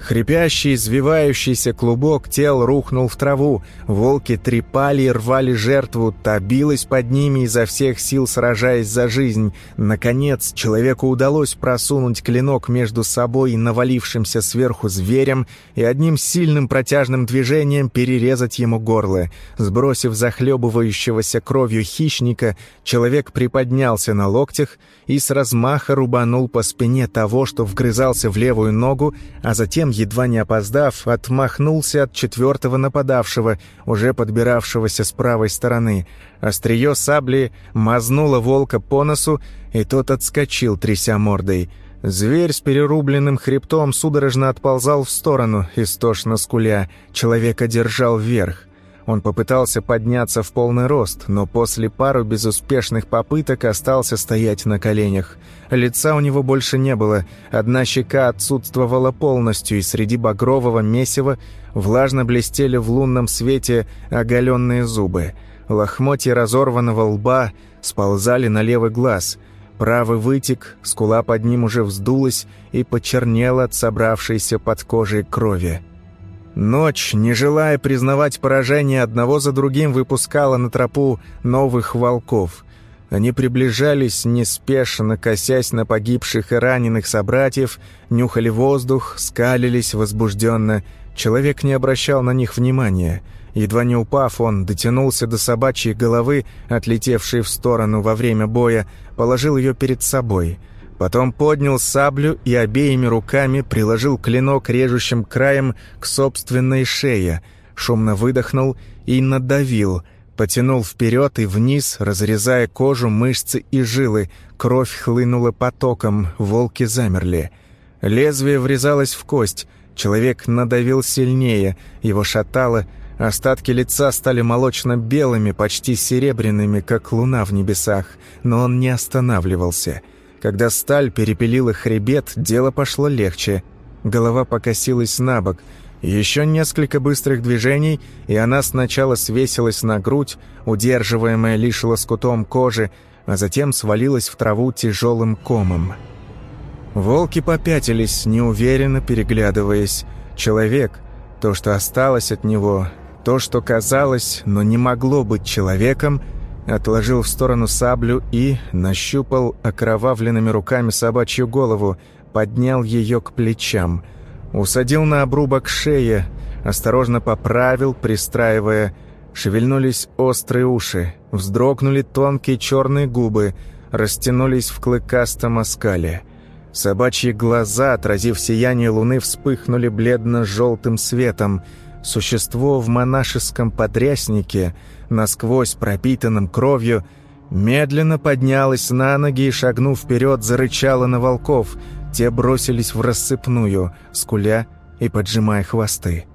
Хрипящий, извивающийся клубок тел рухнул в траву. Волки трепали и рвали жертву, та билась под ними изо всех сил, сражаясь за жизнь. Наконец, человеку удалось просунуть клинок между собой и навалившимся сверху зверем и одним сильным протяжным движением перерезать ему горло. Сбросив захлебывающегося кровью хищника, человек приподнялся на локтях и с размаха рубанул по спине того, что вгрызался в левую ногу, а затем едва не опоздав, отмахнулся от четвертого нападавшего, уже подбиравшегося с правой стороны. Острие сабли мазнуло волка по носу, и тот отскочил, тряся мордой. Зверь с перерубленным хребтом судорожно отползал в сторону, истошно скуля. Человека держал вверх. Он попытался подняться в полный рост, но после пару безуспешных попыток остался стоять на коленях. Лица у него больше не было, одна щека отсутствовала полностью, и среди багрового месива влажно блестели в лунном свете оголенные зубы. Лохмотья разорванного лба сползали на левый глаз. Правый вытек, скула под ним уже вздулась и почернела от собравшейся под кожей крови. Ночь, не желая признавать поражение, одного за другим выпускала на тропу новых волков. Они приближались неспешно, косясь на погибших и раненых собратьев, нюхали воздух, скалились возбужденно. Человек не обращал на них внимания. Едва не упав, он дотянулся до собачьей головы, отлетевшей в сторону во время боя, положил ее перед собой — Потом поднял саблю и обеими руками приложил клинок режущим краем к собственной шее, шумно выдохнул и надавил, потянул вперед и вниз, разрезая кожу, мышцы и жилы. Кровь хлынула потоком, волки замерли. Лезвие врезалось в кость, человек надавил сильнее, его шатало, Остатки лица стали молочно-белыми, почти серебряными, как луна в небесах, но он не останавливался — когда сталь перепилила хребет, дело пошло легче. Голова покосилась на бок. Еще несколько быстрых движений, и она сначала свесилась на грудь, удерживаемая лишь лоскутом кожи, а затем свалилась в траву тяжелым комом. Волки попятились, неуверенно переглядываясь. Человек, то, что осталось от него, то, что казалось, но не могло быть человеком — отложил в сторону саблю и нащупал окровавленными руками собачью голову, поднял ее к плечам. Усадил на обрубок шеи, осторожно поправил, пристраивая. Шевельнулись острые уши, вздрогнули тонкие черные губы, растянулись в клыкастом оскале. Собачьи глаза, отразив сияние луны, вспыхнули бледно-желтым светом. Существо в монашеском подряснике — насквозь пропитанным кровью, медленно поднялась на ноги и, шагнув вперед, зарычала на волков. Те бросились в рассыпную, скуля и поджимая хвосты.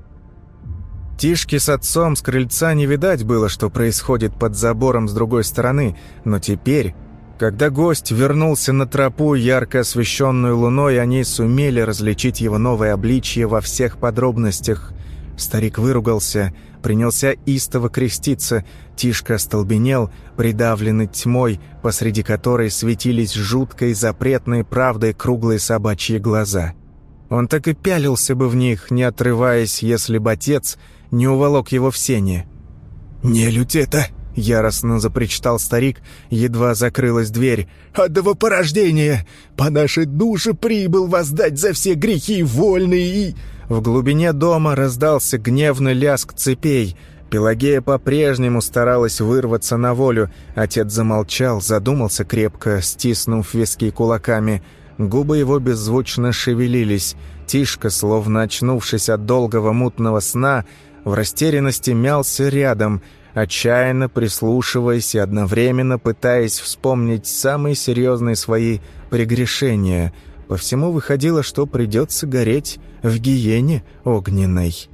Тишки с отцом с крыльца не видать было, что происходит под забором с другой стороны, но теперь, когда гость вернулся на тропу, ярко освещенную луной, они сумели различить его новое обличье во всех подробностях. Старик выругался, принялся истово креститься. Тишка остолбенел, придавленный тьмой, посреди которой светились жуткой запретной правдой круглые собачьи глаза. Он так и пялился бы в них, не отрываясь, если бы отец не уволок его в сене. «Нелюдь это!» — яростно запричитал старик, едва закрылась дверь. «Адово порождение! По нашей душе прибыл воздать за все грехи вольный и...» В глубине дома раздался гневный ляск цепей. Пелагея по-прежнему старалась вырваться на волю. Отец замолчал, задумался крепко, стиснув виски кулаками. Губы его беззвучно шевелились. Тишка, словно очнувшись от долгого мутного сна, в растерянности мялся рядом, отчаянно прислушиваясь и одновременно пытаясь вспомнить самые серьезные свои прегрешения — по всему выходило, что придется гореть в гиене огненной.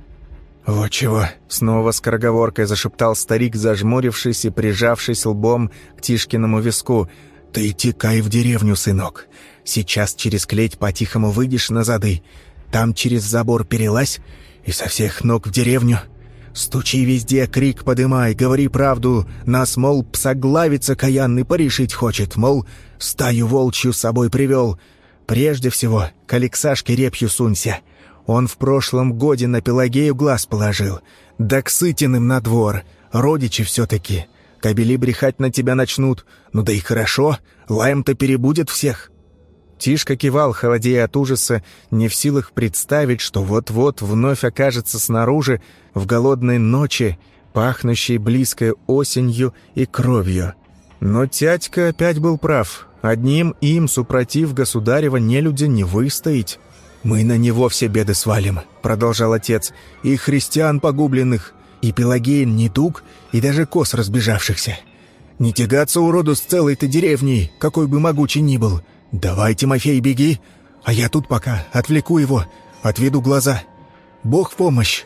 «Вот чего!» — снова скороговоркой зашептал старик, зажмурившись и прижавшись лбом к Тишкиному виску. «Ты текай в деревню, сынок. Сейчас через клеть по-тихому выйдешь на зады. Там через забор перелазь и со всех ног в деревню. Стучи везде, крик подымай, говори правду. Нас, мол, псоглавица каянный порешить хочет, мол, стаю волчью с собой привел. Прежде всего, к Алексашке репью сунься. Он в прошлом годе на Пелагею глаз положил. Да к Сытиным на двор. Родичи все-таки. Кобели брехать на тебя начнут. Ну да и хорошо, лаем-то перебудет всех». Тишка кивал, холодея от ужаса, не в силах представить, что вот-вот вновь окажется снаружи, в голодной ночи, пахнущей близкой осенью и кровью. Но тятька опять был прав. Одним им, супротив государева, нелюдя не выстоять. «Мы на него все беды свалим», — продолжал отец, — «и христиан погубленных, и Пелагеин недуг, и даже кос разбежавшихся. Не тягаться уроду с целой-то деревней, какой бы могучий ни был. Давай, Тимофей, беги, а я тут пока отвлеку его, отведу глаза. Бог в помощь!»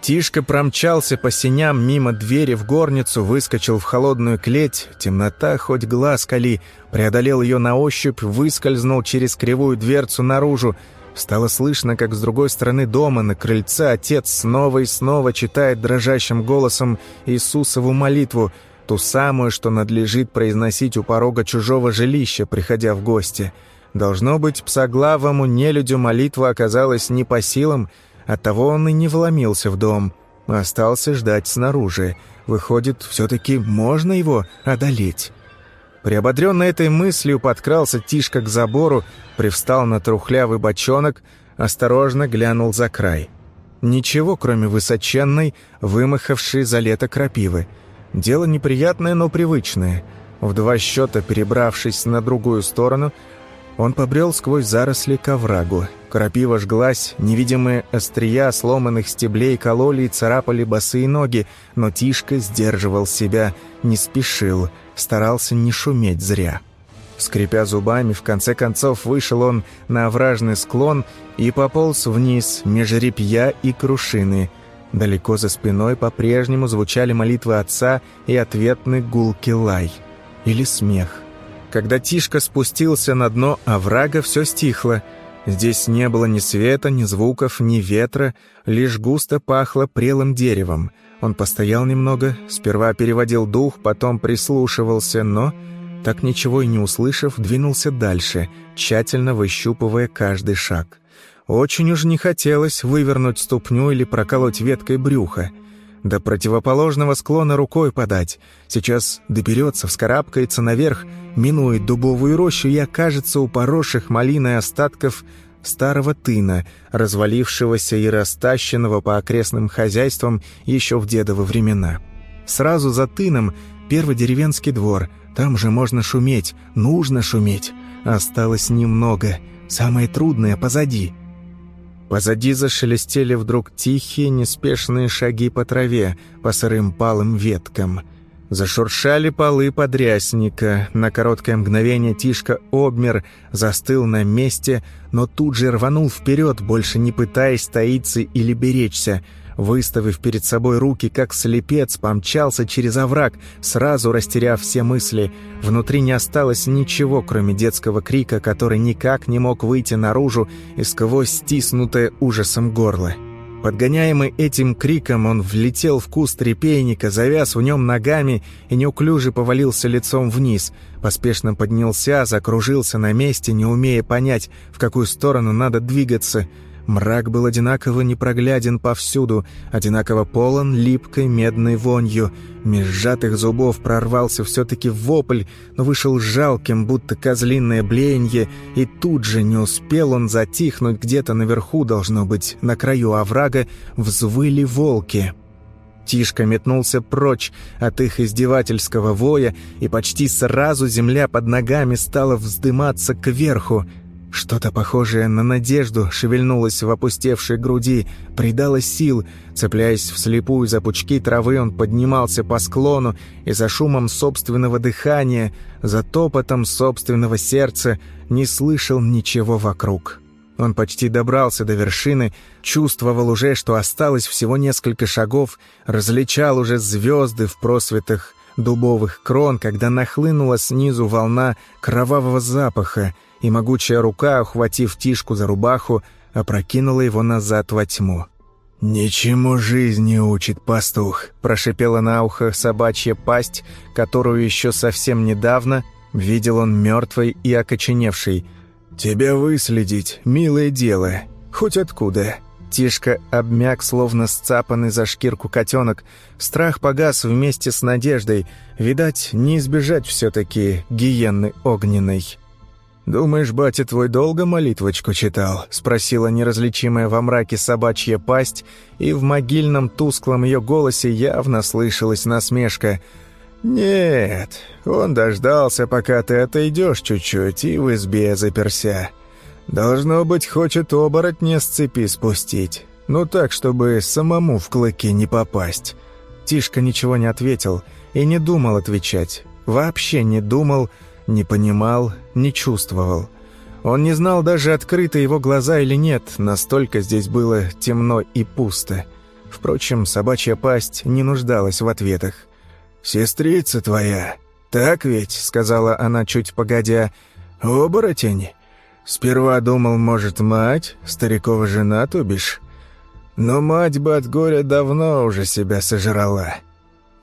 Тишка промчался по синям мимо двери в горницу, выскочил в холодную клеть, темнота хоть глаз кали, преодолел ее на ощупь, выскользнул через кривую дверцу наружу. Стало слышно, как с другой стороны дома, на крыльце, отец снова и снова читает дрожащим голосом Иисусову молитву, ту самую, что надлежит произносить у порога чужого жилища, приходя в гости. Должно быть, псоглавому нелюдю молитва оказалась не по силам, Оттого он и не вломился в дом, остался ждать снаружи. Выходит, все-таки можно его одолеть. Приободренный этой мыслью подкрался Тишка к забору, привстал на трухлявый бочонок, осторожно глянул за край. Ничего, кроме высоченной, вымахавшей за лето крапивы. Дело неприятное, но привычное. В два счета перебравшись на другую сторону, он побрел сквозь заросли к оврагу. Крапива жглась, невидимые острия сломанных стеблей кололи и царапали босые ноги, но Тишка сдерживал себя, не спешил, старался не шуметь зря. Скрипя зубами, в конце концов вышел он на овражный склон и пополз вниз, меж репья и крушины. Далеко за спиной по-прежнему звучали молитвы отца и ответный гулкий лай. Или смех. Когда Тишка спустился на дно оврага, все стихло. Здесь не было ни света, ни звуков, ни ветра, лишь густо пахло прелым деревом. Он постоял немного, сперва переводил дух, потом прислушивался, но, так ничего и не услышав, двинулся дальше, тщательно выщупывая каждый шаг. Очень уж не хотелось вывернуть ступню или проколоть веткой брюха — до противоположного склона рукой подать. Сейчас доберется, вскарабкается наверх, минует дубовую рощу и окажется у поросших малиной остатков старого тына, развалившегося и растащенного по окрестным хозяйствам еще в дедовы времена. Сразу за тыном первый деревенский двор. Там же можно шуметь, нужно шуметь. Осталось немного, самое трудное позади — Позади зашелестели вдруг тихие, неспешные шаги по траве, по сырым палым веткам. Зашуршали полы подрясника. На короткое мгновение Тишка обмер, застыл на месте, но тут же рванул вперед, больше не пытаясь таиться или беречься — Выставив перед собой руки, как слепец, помчался через овраг, сразу растеряв все мысли. Внутри не осталось ничего, кроме детского крика, который никак не мог выйти наружу и сквозь стиснутое ужасом горло. Подгоняемый этим криком, он влетел в куст репейника, завяз в нем ногами и неуклюже повалился лицом вниз. Поспешно поднялся, закружился на месте, не умея понять, в какую сторону надо двигаться – Мрак был одинаково непрогляден повсюду, одинаково полон липкой медной вонью. Меж сжатых зубов прорвался все-таки вопль, но вышел жалким, будто козлиное блеяние, и тут же не успел он затихнуть где-то наверху, должно быть, на краю оврага, взвыли волки. Тишка метнулся прочь от их издевательского воя, и почти сразу земля под ногами стала вздыматься кверху — что-то похожее на надежду шевельнулось в опустевшей груди, придало сил. Цепляясь вслепую за пучки травы, он поднимался по склону, и за шумом собственного дыхания, за топотом собственного сердца не слышал ничего вокруг. Он почти добрался до вершины, чувствовал уже, что осталось всего несколько шагов, различал уже звезды в просветах дубовых крон, когда нахлынула снизу волна кровавого запаха, и могучая рука, ухватив Тишку за рубаху, опрокинула его назад во тьму. «Ничему жизни учит пастух», — прошипела на ухо собачья пасть, которую еще совсем недавно видел он мертвой и окоченевшей. «Тебя выследить, милое дело, хоть откуда. Тишка обмяк, словно сцапанный за шкирку котенок. Страх погас вместе с надеждой. Видать, не избежать все-таки гиенны огненной. «Думаешь, батя твой долго молитвочку читал?» — спросила неразличимая во мраке собачья пасть, и в могильном тусклом ее голосе явно слышалась насмешка. «Нет, он дождался, пока ты отойдешь чуть-чуть, и в избе заперся. Должно быть, хочет оборотня с цепи спустить. Ну так, чтобы самому в клыки не попасть». Тишка ничего не ответил и не думал отвечать. Вообще не думал, — не понимал, не чувствовал. Он не знал даже, открыты его глаза или нет, настолько здесь было темно и пусто. Впрочем, собачья пасть не нуждалась в ответах. «Сестрица твоя, так ведь?» — сказала она чуть погодя. «Оборотень? Сперва думал, может, мать, старикова жена, то бишь. Но мать бы от горя давно уже себя сожрала.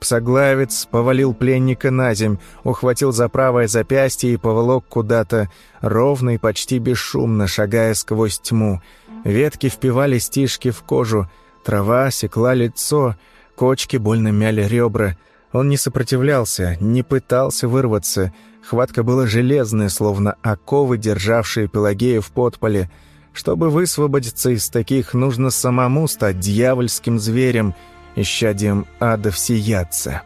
Псоглавец повалил пленника на земь, ухватил за правое запястье и поволок куда-то, ровно и почти бесшумно, шагая сквозь тьму. Ветки впивали стишки в кожу, трава секла лицо, кочки больно мяли ребра. Он не сопротивлялся, не пытался вырваться. Хватка была железная, словно оковы, державшие Пелагею в подполе. Чтобы высвободиться из таких, нужно самому стать дьявольским зверем — исчадием ада всеядца.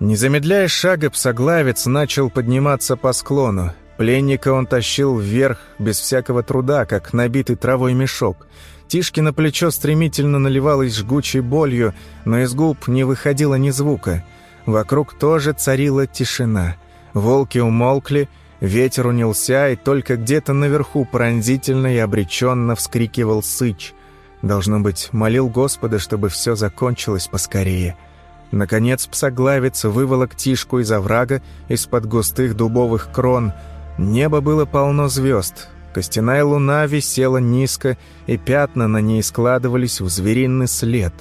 Не замедляя шага, псоглавец начал подниматься по склону. Пленника он тащил вверх без всякого труда, как набитый травой мешок. Тишки на плечо стремительно наливалось жгучей болью, но из губ не выходило ни звука. Вокруг тоже царила тишина. Волки умолкли, ветер унялся, и только где-то наверху пронзительно и обреченно вскрикивал сыч. Должно быть, молил Господа, чтобы все закончилось поскорее. Наконец псоглавец выволок тишку из оврага, из-под густых дубовых крон. Небо было полно звезд. Костяная луна висела низко, и пятна на ней складывались в звериный след.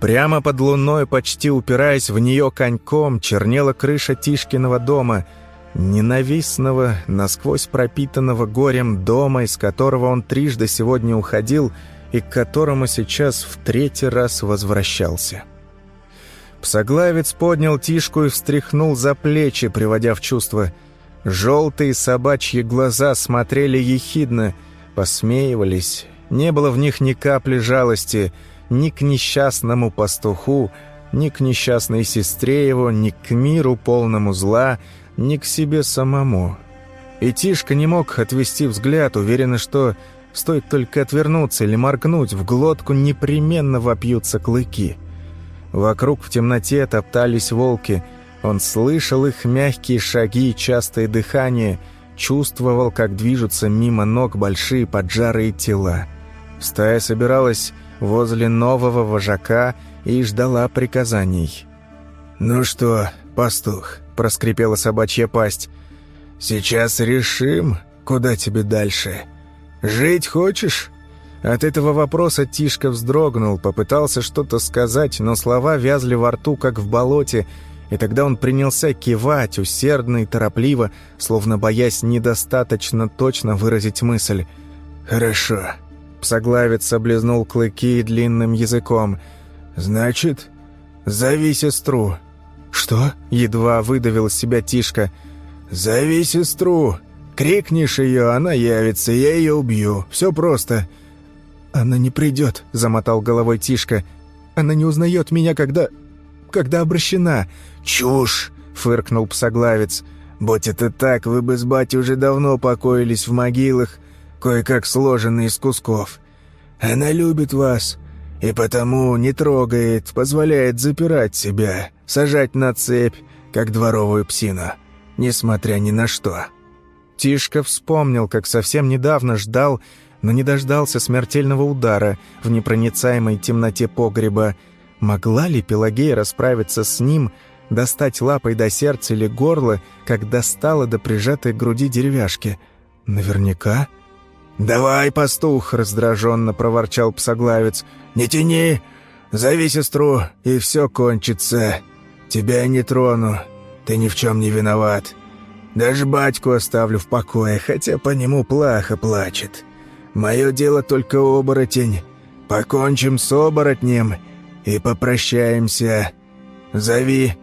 Прямо под луной, почти упираясь в нее коньком, чернела крыша Тишкиного дома — ненавистного, насквозь пропитанного горем дома, из которого он трижды сегодня уходил — и к которому сейчас в третий раз возвращался. Псоглавец поднял тишку и встряхнул за плечи, приводя в чувство. Желтые собачьи глаза смотрели ехидно, посмеивались. Не было в них ни капли жалости ни к несчастному пастуху, ни к несчастной сестре его, ни к миру полному зла, ни к себе самому. И Тишка не мог отвести взгляд, уверенный, что Стоит только отвернуться или моргнуть, в глотку непременно вопьются клыки. Вокруг в темноте топтались волки. Он слышал их мягкие шаги и частое дыхание, чувствовал, как движутся мимо ног большие поджарые тела. Стая собиралась возле нового вожака и ждала приказаний. «Ну что, пастух?» — проскрипела собачья пасть. «Сейчас решим, куда тебе дальше». «Жить хочешь?» От этого вопроса Тишка вздрогнул, попытался что-то сказать, но слова вязли во рту, как в болоте, и тогда он принялся кивать усердно и торопливо, словно боясь недостаточно точно выразить мысль. «Хорошо». Псоглавец облизнул клыки длинным языком. «Значит, зови сестру». «Что?» — едва выдавил из себя Тишка. «Зови сестру!» Крикнешь ее, она явится, я ее убью. Все просто». «Она не придет», — замотал головой Тишка. «Она не узнает меня, когда... когда обращена». «Чушь!» — фыркнул псоглавец. «Будь это так, вы бы с батей уже давно покоились в могилах, кое-как сложенные из кусков. Она любит вас, и потому не трогает, позволяет запирать себя, сажать на цепь, как дворовую псину, несмотря ни на что». Тишка вспомнил, как совсем недавно ждал, но не дождался смертельного удара в непроницаемой темноте погреба. Могла ли Пелагея расправиться с ним, достать лапой до сердца или горла, как достала до прижатой груди деревяшки? Наверняка. «Давай, пастух!» — раздраженно проворчал псоглавец. «Не тяни! Зови сестру, и все кончится. Тебя не трону, ты ни в чем не виноват». Даже батьку оставлю в покое, хотя по нему плохо плачет. Мое дело только оборотень, покончим с оборотнем и попрощаемся. Зови».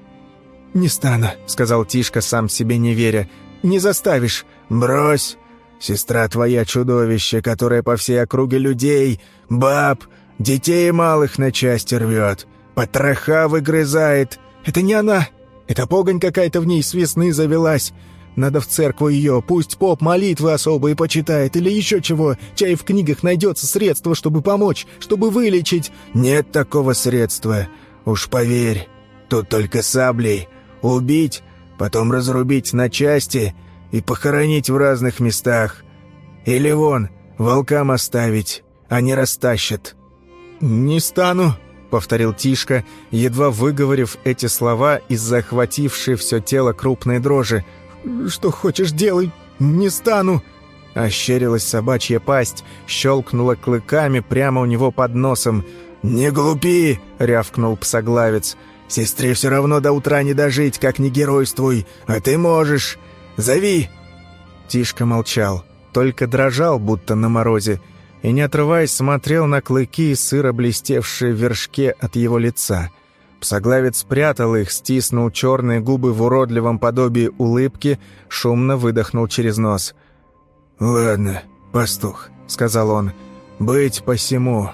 «Не стану», — сказал Тишка, сам себе не веря. «Не заставишь». «Брось! Сестра твоя чудовище, которое по всей округе людей, баб, детей малых на части рвет, потроха выгрызает. Это не она, это погонь какая-то в ней с весны завелась. Надо в церкву ее, пусть поп молитвы особые почитает или еще чего. Чай в книгах найдется средство, чтобы помочь, чтобы вылечить». «Нет такого средства, уж поверь. Тут только саблей. Убить, потом разрубить на части — и похоронить в разных местах. Или вон, волкам оставить, они растащат». «Не стану», — повторил Тишка, едва выговорив эти слова из захватившей все тело крупной дрожи. «Что хочешь, делай, не стану». Ощерилась собачья пасть, щелкнула клыками прямо у него под носом. «Не глупи!» — рявкнул псоглавец. «Сестре все равно до утра не дожить, как не геройствуй, а ты можешь. Зови!» Тишка молчал, только дрожал, будто на морозе, и, не отрываясь, смотрел на клыки, сыро блестевшие в вершке от его лица. Псоглавец спрятал их, стиснул черные губы в уродливом подобии улыбки, шумно выдохнул через нос. «Ладно, пастух», — сказал он, — «быть посему.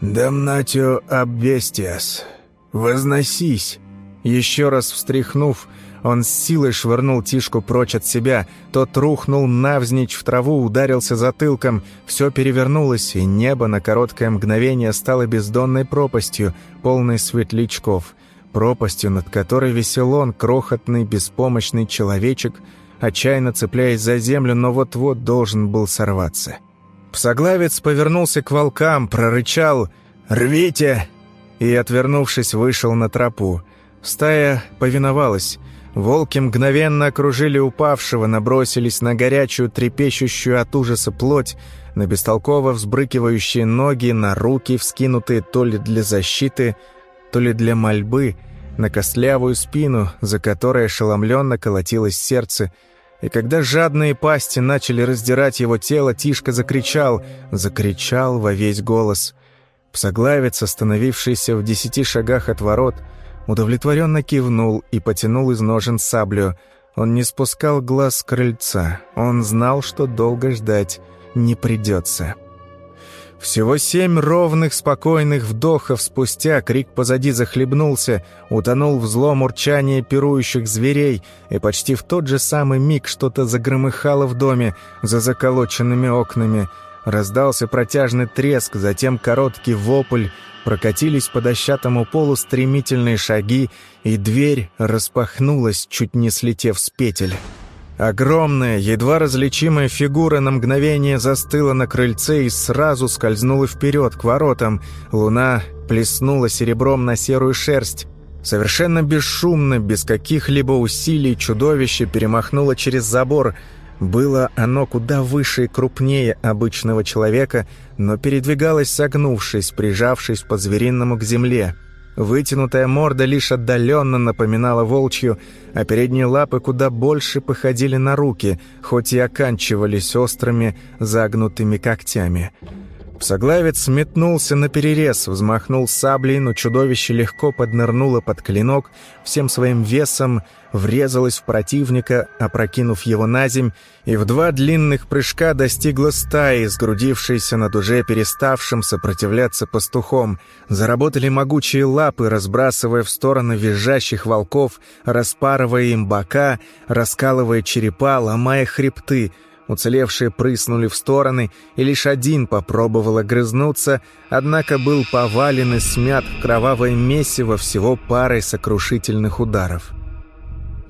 Дамнатио обвестиас. Возносись». Еще раз встряхнув, он с силой швырнул Тишку прочь от себя. Тот рухнул навзничь в траву, ударился затылком. Все перевернулось, и небо на короткое мгновение стало бездонной пропастью, полной светлячков. Пропастью, над которой висел он, крохотный, беспомощный человечек, отчаянно цепляясь за землю, но вот-вот должен был сорваться. Псоглавец повернулся к волкам, прорычал «Рвите!» и, отвернувшись, вышел на тропу. Стая повиновалась. Волки мгновенно окружили упавшего, набросились на горячую, трепещущую от ужаса плоть, на бестолково взбрыкивающие ноги, на руки, вскинутые то ли для защиты, то ли для мольбы, на костлявую спину, за которой ошеломленно колотилось сердце, и когда жадные пасти начали раздирать его тело, Тишка закричал, закричал во весь голос. Псоглавец, остановившийся в десяти шагах от ворот, — удовлетворенно кивнул и потянул из ножен саблю. Он не спускал глаз с крыльца. Он знал, что долго ждать не придется. Всего семь ровных, спокойных вдохов спустя крик позади захлебнулся, утонул в злом урчании пирующих зверей, и почти в тот же самый миг что-то загромыхало в доме за заколоченными окнами. Раздался протяжный треск, затем короткий вопль, Прокатились по дощатому полу стремительные шаги, и дверь распахнулась, чуть не слетев с петель. Огромная, едва различимая фигура на мгновение застыла на крыльце и сразу скользнула вперед, к воротам. Луна плеснула серебром на серую шерсть. Совершенно бесшумно, без каких-либо усилий, чудовище перемахнуло через забор — было оно куда выше и крупнее обычного человека, но передвигалось согнувшись, прижавшись по-звериному к земле. Вытянутая морда лишь отдаленно напоминала волчью, а передние лапы куда больше походили на руки, хоть и оканчивались острыми загнутыми когтями. Псоглавец метнулся на перерез, взмахнул саблей, но чудовище легко поднырнуло под клинок, всем своим весом врезалось в противника, опрокинув его на земь, и в два длинных прыжка достигло стаи, сгрудившейся над уже переставшим сопротивляться пастухом. Заработали могучие лапы, разбрасывая в стороны визжащих волков, распарывая им бока, раскалывая черепа, ломая хребты — Уцелевшие прыснули в стороны, и лишь один попробовал огрызнуться, однако был повален и смят в кровавое месиво всего парой сокрушительных ударов.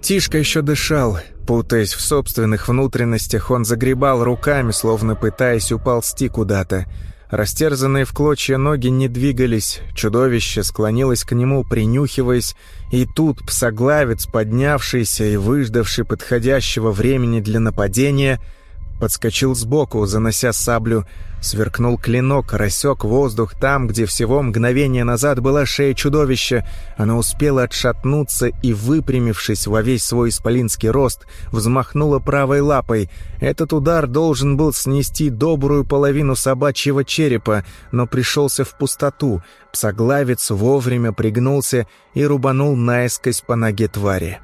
Тишка еще дышал, путаясь в собственных внутренностях, он загребал руками, словно пытаясь уползти куда-то. Растерзанные в клочья ноги не двигались, чудовище склонилось к нему, принюхиваясь, и тут псоглавец, поднявшийся и выждавший подходящего времени для нападения, подскочил сбоку, занося саблю. Сверкнул клинок, рассек воздух там, где всего мгновение назад была шея чудовища. Она успела отшатнуться и, выпрямившись во весь свой исполинский рост, взмахнула правой лапой. Этот удар должен был снести добрую половину собачьего черепа, но пришелся в пустоту. Псоглавец вовремя пригнулся и рубанул наискось по ноге твари.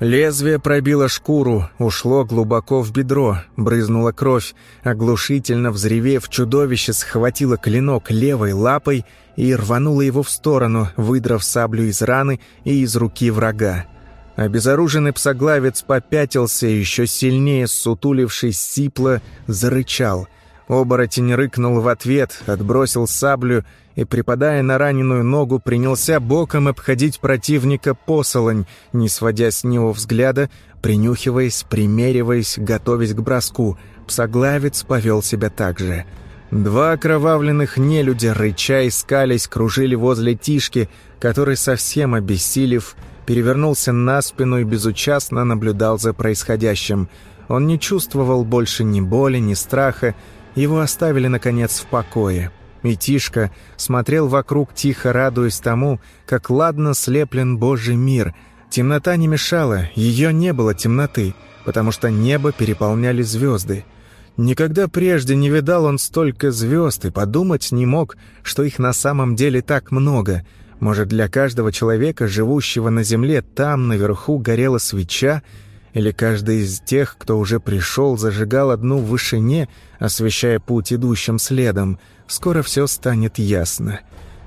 Лезвие пробило шкуру, ушло глубоко в бедро, брызнула кровь. Оглушительно взревев, чудовище схватило клинок левой лапой и рвануло его в сторону, выдрав саблю из раны и из руки врага. Обезоруженный псоглавец попятился, еще сильнее сутулившись сипло, зарычал. Оборотень рыкнул в ответ, отбросил саблю и, припадая на раненую ногу, принялся боком обходить противника посолонь, не сводя с него взгляда, принюхиваясь, примериваясь, готовясь к броску. Псоглавец повел себя так же. Два окровавленных нелюдя, рыча и скались, кружили возле Тишки, который, совсем обессилев, перевернулся на спину и безучастно наблюдал за происходящим. Он не чувствовал больше ни боли, ни страха, его оставили, наконец, в покое. Митишка смотрел вокруг, тихо радуясь тому, как ладно слеплен Божий мир. Темнота не мешала, ее не было темноты, потому что небо переполняли звезды. Никогда прежде не видал он столько звезд и подумать не мог, что их на самом деле так много. Может, для каждого человека, живущего на земле, там, наверху, горела свеча, или каждый из тех, кто уже пришел, зажигал одну в вышине, освещая путь идущим следом. Скоро все станет ясно.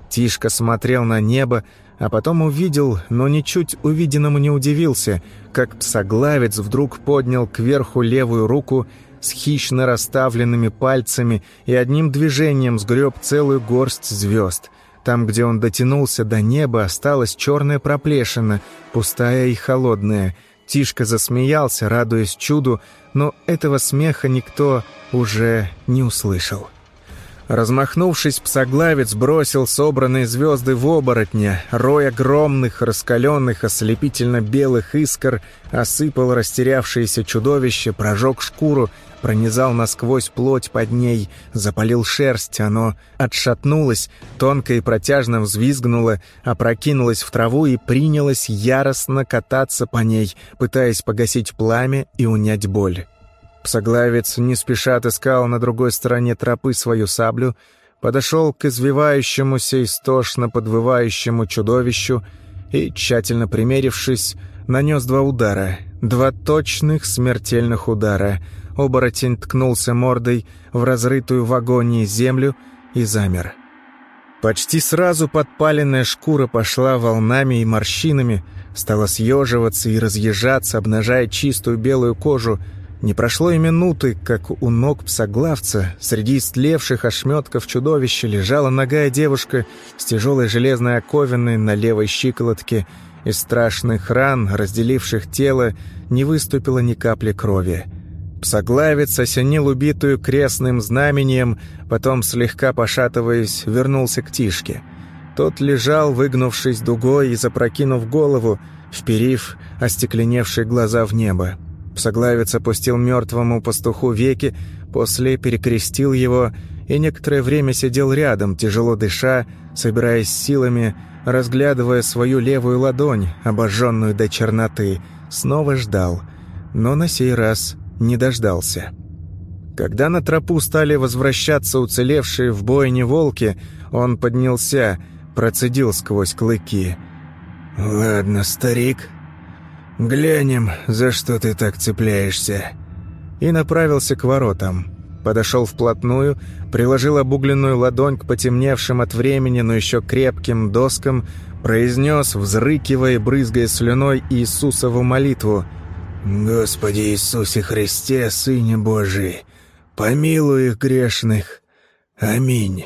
Тишка смотрел на небо, а потом увидел, но ничуть увиденному не удивился, как псоглавец вдруг поднял кверху левую руку с хищно расставленными пальцами и одним движением сгреб целую горсть звезд. Там, где он дотянулся до неба, осталась черная проплешина, пустая и холодная — Тишка засмеялся, радуясь чуду, но этого смеха никто уже не услышал. Размахнувшись, псоглавец бросил собранные звезды в оборотня. Рой огромных, раскаленных, ослепительно-белых искр осыпал растерявшееся чудовище, прожег шкуру, пронизал насквозь плоть под ней, запалил шерсть, оно отшатнулось, тонко и протяжно взвизгнуло, опрокинулось в траву и принялось яростно кататься по ней, пытаясь погасить пламя и унять боль. Псоглавец не спеша отыскал на другой стороне тропы свою саблю, подошел к извивающемуся истошно подвывающему чудовищу и, тщательно примерившись, нанес два удара, два точных смертельных удара. Оборотень ткнулся мордой в разрытую в агонии землю и замер. Почти сразу подпаленная шкура пошла волнами и морщинами, стала съеживаться и разъезжаться, обнажая чистую белую кожу, не прошло и минуты, как у ног псоглавца среди истлевших ошметков чудовища лежала ногая девушка с тяжелой железной оковиной на левой щиколотке. Из страшных ран, разделивших тело, не выступило ни капли крови. Псоглавец осенил убитую крестным знамением, потом, слегка пошатываясь, вернулся к Тишке. Тот лежал, выгнувшись дугой и запрокинув голову, вперив остекленевшие глаза в небо. Псоглавец опустил мертвому пастуху веки, после перекрестил его и некоторое время сидел рядом, тяжело дыша, собираясь силами, разглядывая свою левую ладонь, обожженную до черноты, снова ждал, но на сей раз не дождался. Когда на тропу стали возвращаться уцелевшие в бойне волки, он поднялся, процедил сквозь клыки. «Ладно, старик, «Глянем, за что ты так цепляешься». И направился к воротам. Подошел вплотную, приложил обугленную ладонь к потемневшим от времени, но еще крепким доскам, произнес, взрыкивая, брызгая слюной, Иисусову молитву. «Господи Иисусе Христе, Сыне Божий, помилуй грешных. Аминь».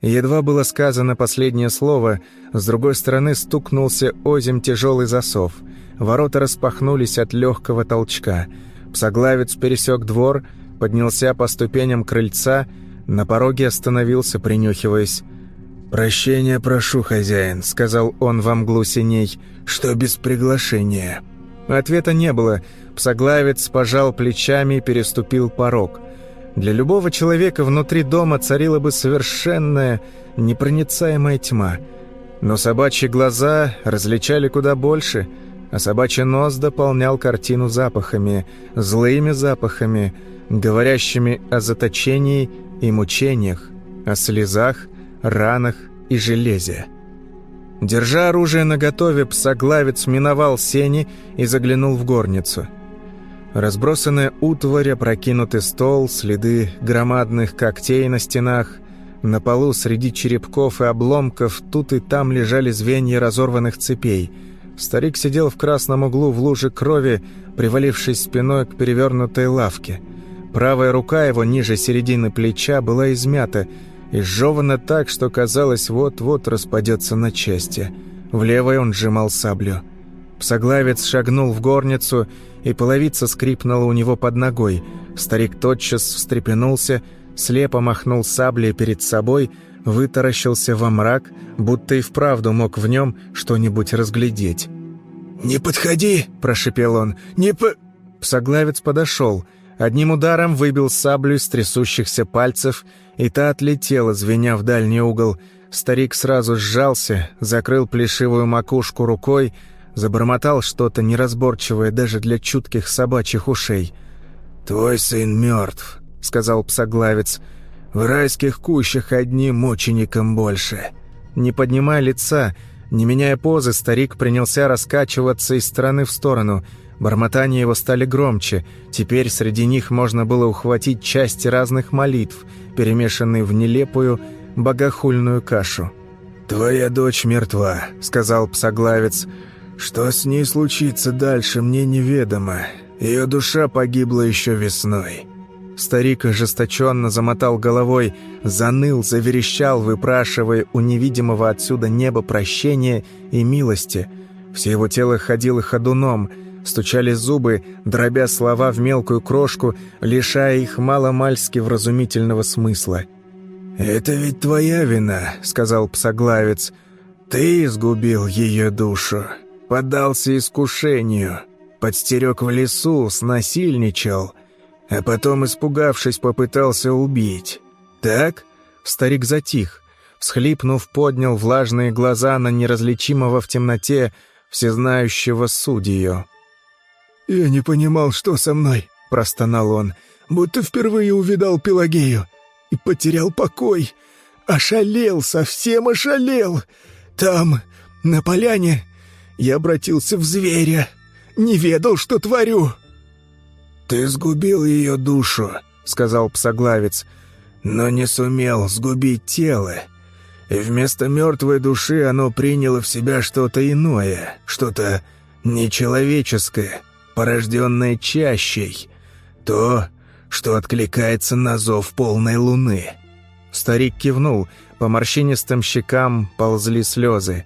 Едва было сказано последнее слово, с другой стороны стукнулся озим тяжелый засов — Ворота распахнулись от легкого толчка. Псоглавец пересек двор, поднялся по ступеням крыльца, на пороге остановился, принюхиваясь. «Прощения прошу, хозяин», — сказал он во мглу синей, — «что без приглашения». Ответа не было. Псоглавец пожал плечами и переступил порог. Для любого человека внутри дома царила бы совершенная, непроницаемая тьма. Но собачьи глаза различали куда больше, а собачий нос дополнял картину запахами, злыми запахами, говорящими о заточении и мучениях, о слезах, ранах и железе. Держа оружие наготове, псоглавец миновал сени и заглянул в горницу. Разбросанная утварь, опрокинутый стол, следы громадных когтей на стенах. На полу среди черепков и обломков тут и там лежали звенья разорванных цепей. Старик сидел в красном углу в луже крови, привалившись спиной к перевернутой лавке. Правая рука его ниже середины плеча была измята — и сжевано так, что казалось, вот-вот распадется на части. В левой он сжимал саблю. Псоглавец шагнул в горницу, и половица скрипнула у него под ногой. Старик тотчас встрепенулся, слепо махнул саблей перед собой, вытаращился во мрак, будто и вправду мог в нем что-нибудь разглядеть. «Не подходи!» – прошипел он. «Не по...» Псоглавец подошел. Одним ударом выбил саблю из трясущихся пальцев – и та отлетела, звеня в дальний угол. Старик сразу сжался, закрыл плешивую макушку рукой, забормотал что-то неразборчивое даже для чутких собачьих ушей. «Твой сын мертв», — сказал псоглавец. «В райских кущах одним мучеником больше». Не поднимая лица, не меняя позы, старик принялся раскачиваться из стороны в сторону — Бормотания его стали громче. Теперь среди них можно было ухватить части разных молитв, перемешанные в нелепую богохульную кашу. «Твоя дочь мертва», — сказал псоглавец. «Что с ней случится дальше, мне неведомо. Ее душа погибла еще весной». Старик ожесточенно замотал головой, заныл, заверещал, выпрашивая у невидимого отсюда неба прощения и милости. Все его тело ходило ходуном — стучали зубы, дробя слова в мелкую крошку, лишая их маломальски вразумительного смысла. «Это ведь твоя вина», — сказал псоглавец. «Ты изгубил ее душу, поддался искушению, подстерег в лесу, снасильничал, а потом, испугавшись, попытался убить. Так?» Старик затих, всхлипнув, поднял влажные глаза на неразличимого в темноте всезнающего судью. «Я не понимал, что со мной», — простонал он, «будто впервые увидал Пелагею и потерял покой. Ошалел, совсем ошалел. Там, на поляне, я обратился в зверя, не ведал, что творю». «Ты сгубил ее душу», — сказал псоглавец, «но не сумел сгубить тело». И вместо мертвой души оно приняло в себя что-то иное, что-то нечеловеческое, порожденное чащей, то, что откликается на зов полной луны». Старик кивнул, по морщинистым щекам ползли слезы.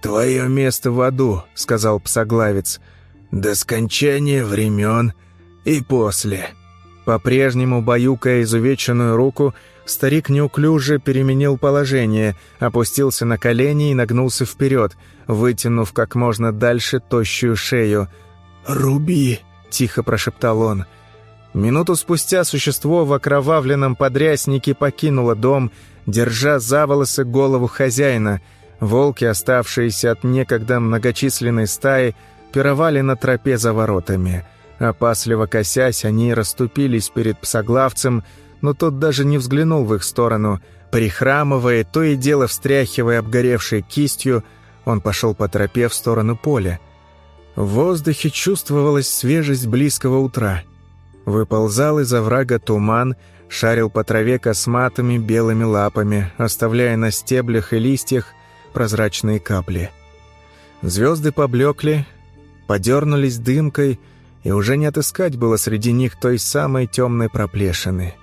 «Твое место в аду», — сказал псоглавец, — «до скончания времен и после». По-прежнему, баюкая изувеченную руку, старик неуклюже переменил положение, опустился на колени и нагнулся вперед, вытянув как можно дальше тощую шею — «Руби!» — тихо прошептал он. Минуту спустя существо в окровавленном подряснике покинуло дом, держа за волосы голову хозяина. Волки, оставшиеся от некогда многочисленной стаи, пировали на тропе за воротами. Опасливо косясь, они расступились перед псоглавцем, но тот даже не взглянул в их сторону. Прихрамывая, то и дело встряхивая обгоревшей кистью, он пошел по тропе в сторону поля. В воздухе чувствовалась свежесть близкого утра. Выползал из оврага туман, шарил по траве косматыми белыми лапами, оставляя на стеблях и листьях прозрачные капли. Звезды поблекли, подернулись дымкой, и уже не отыскать было среди них той самой темной проплешины.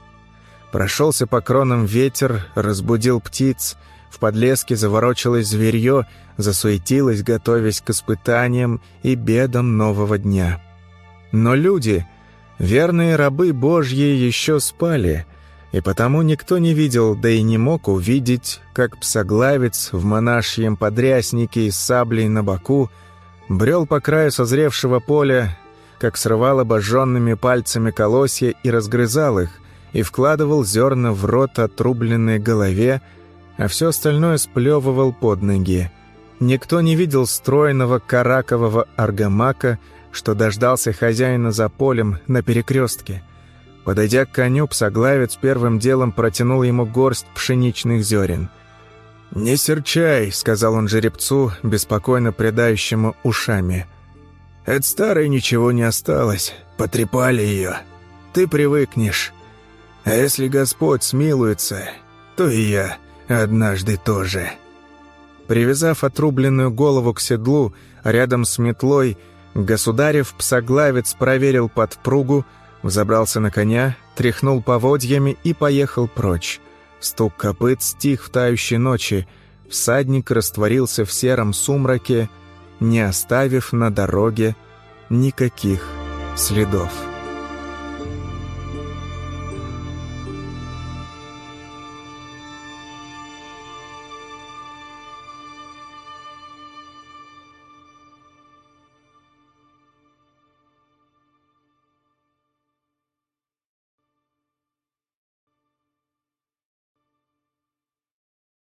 Прошелся по кронам ветер, разбудил птиц — в подлеске заворочилось зверье, засуетилось, готовясь к испытаниям и бедам нового дня. Но люди, верные рабы Божьи, еще спали, и потому никто не видел, да и не мог увидеть, как псоглавец в монашьем подряснике и саблей на боку брел по краю созревшего поля, как срывал обожженными пальцами колосья и разгрызал их, и вкладывал зерна в рот отрубленной голове, а все остальное сплевывал под ноги. Никто не видел стройного каракового аргамака, что дождался хозяина за полем на перекрестке. Подойдя к коню, псоглавец первым делом протянул ему горсть пшеничных зерен. «Не серчай», — сказал он жеребцу, беспокойно предающему ушами. «От старой ничего не осталось, потрепали ее. Ты привыкнешь. А если Господь смилуется, то и я однажды тоже». Привязав отрубленную голову к седлу, рядом с метлой, государев псоглавец проверил подпругу, взобрался на коня, тряхнул поводьями и поехал прочь. Стук копыт стих в тающей ночи, всадник растворился в сером сумраке, не оставив на дороге никаких следов.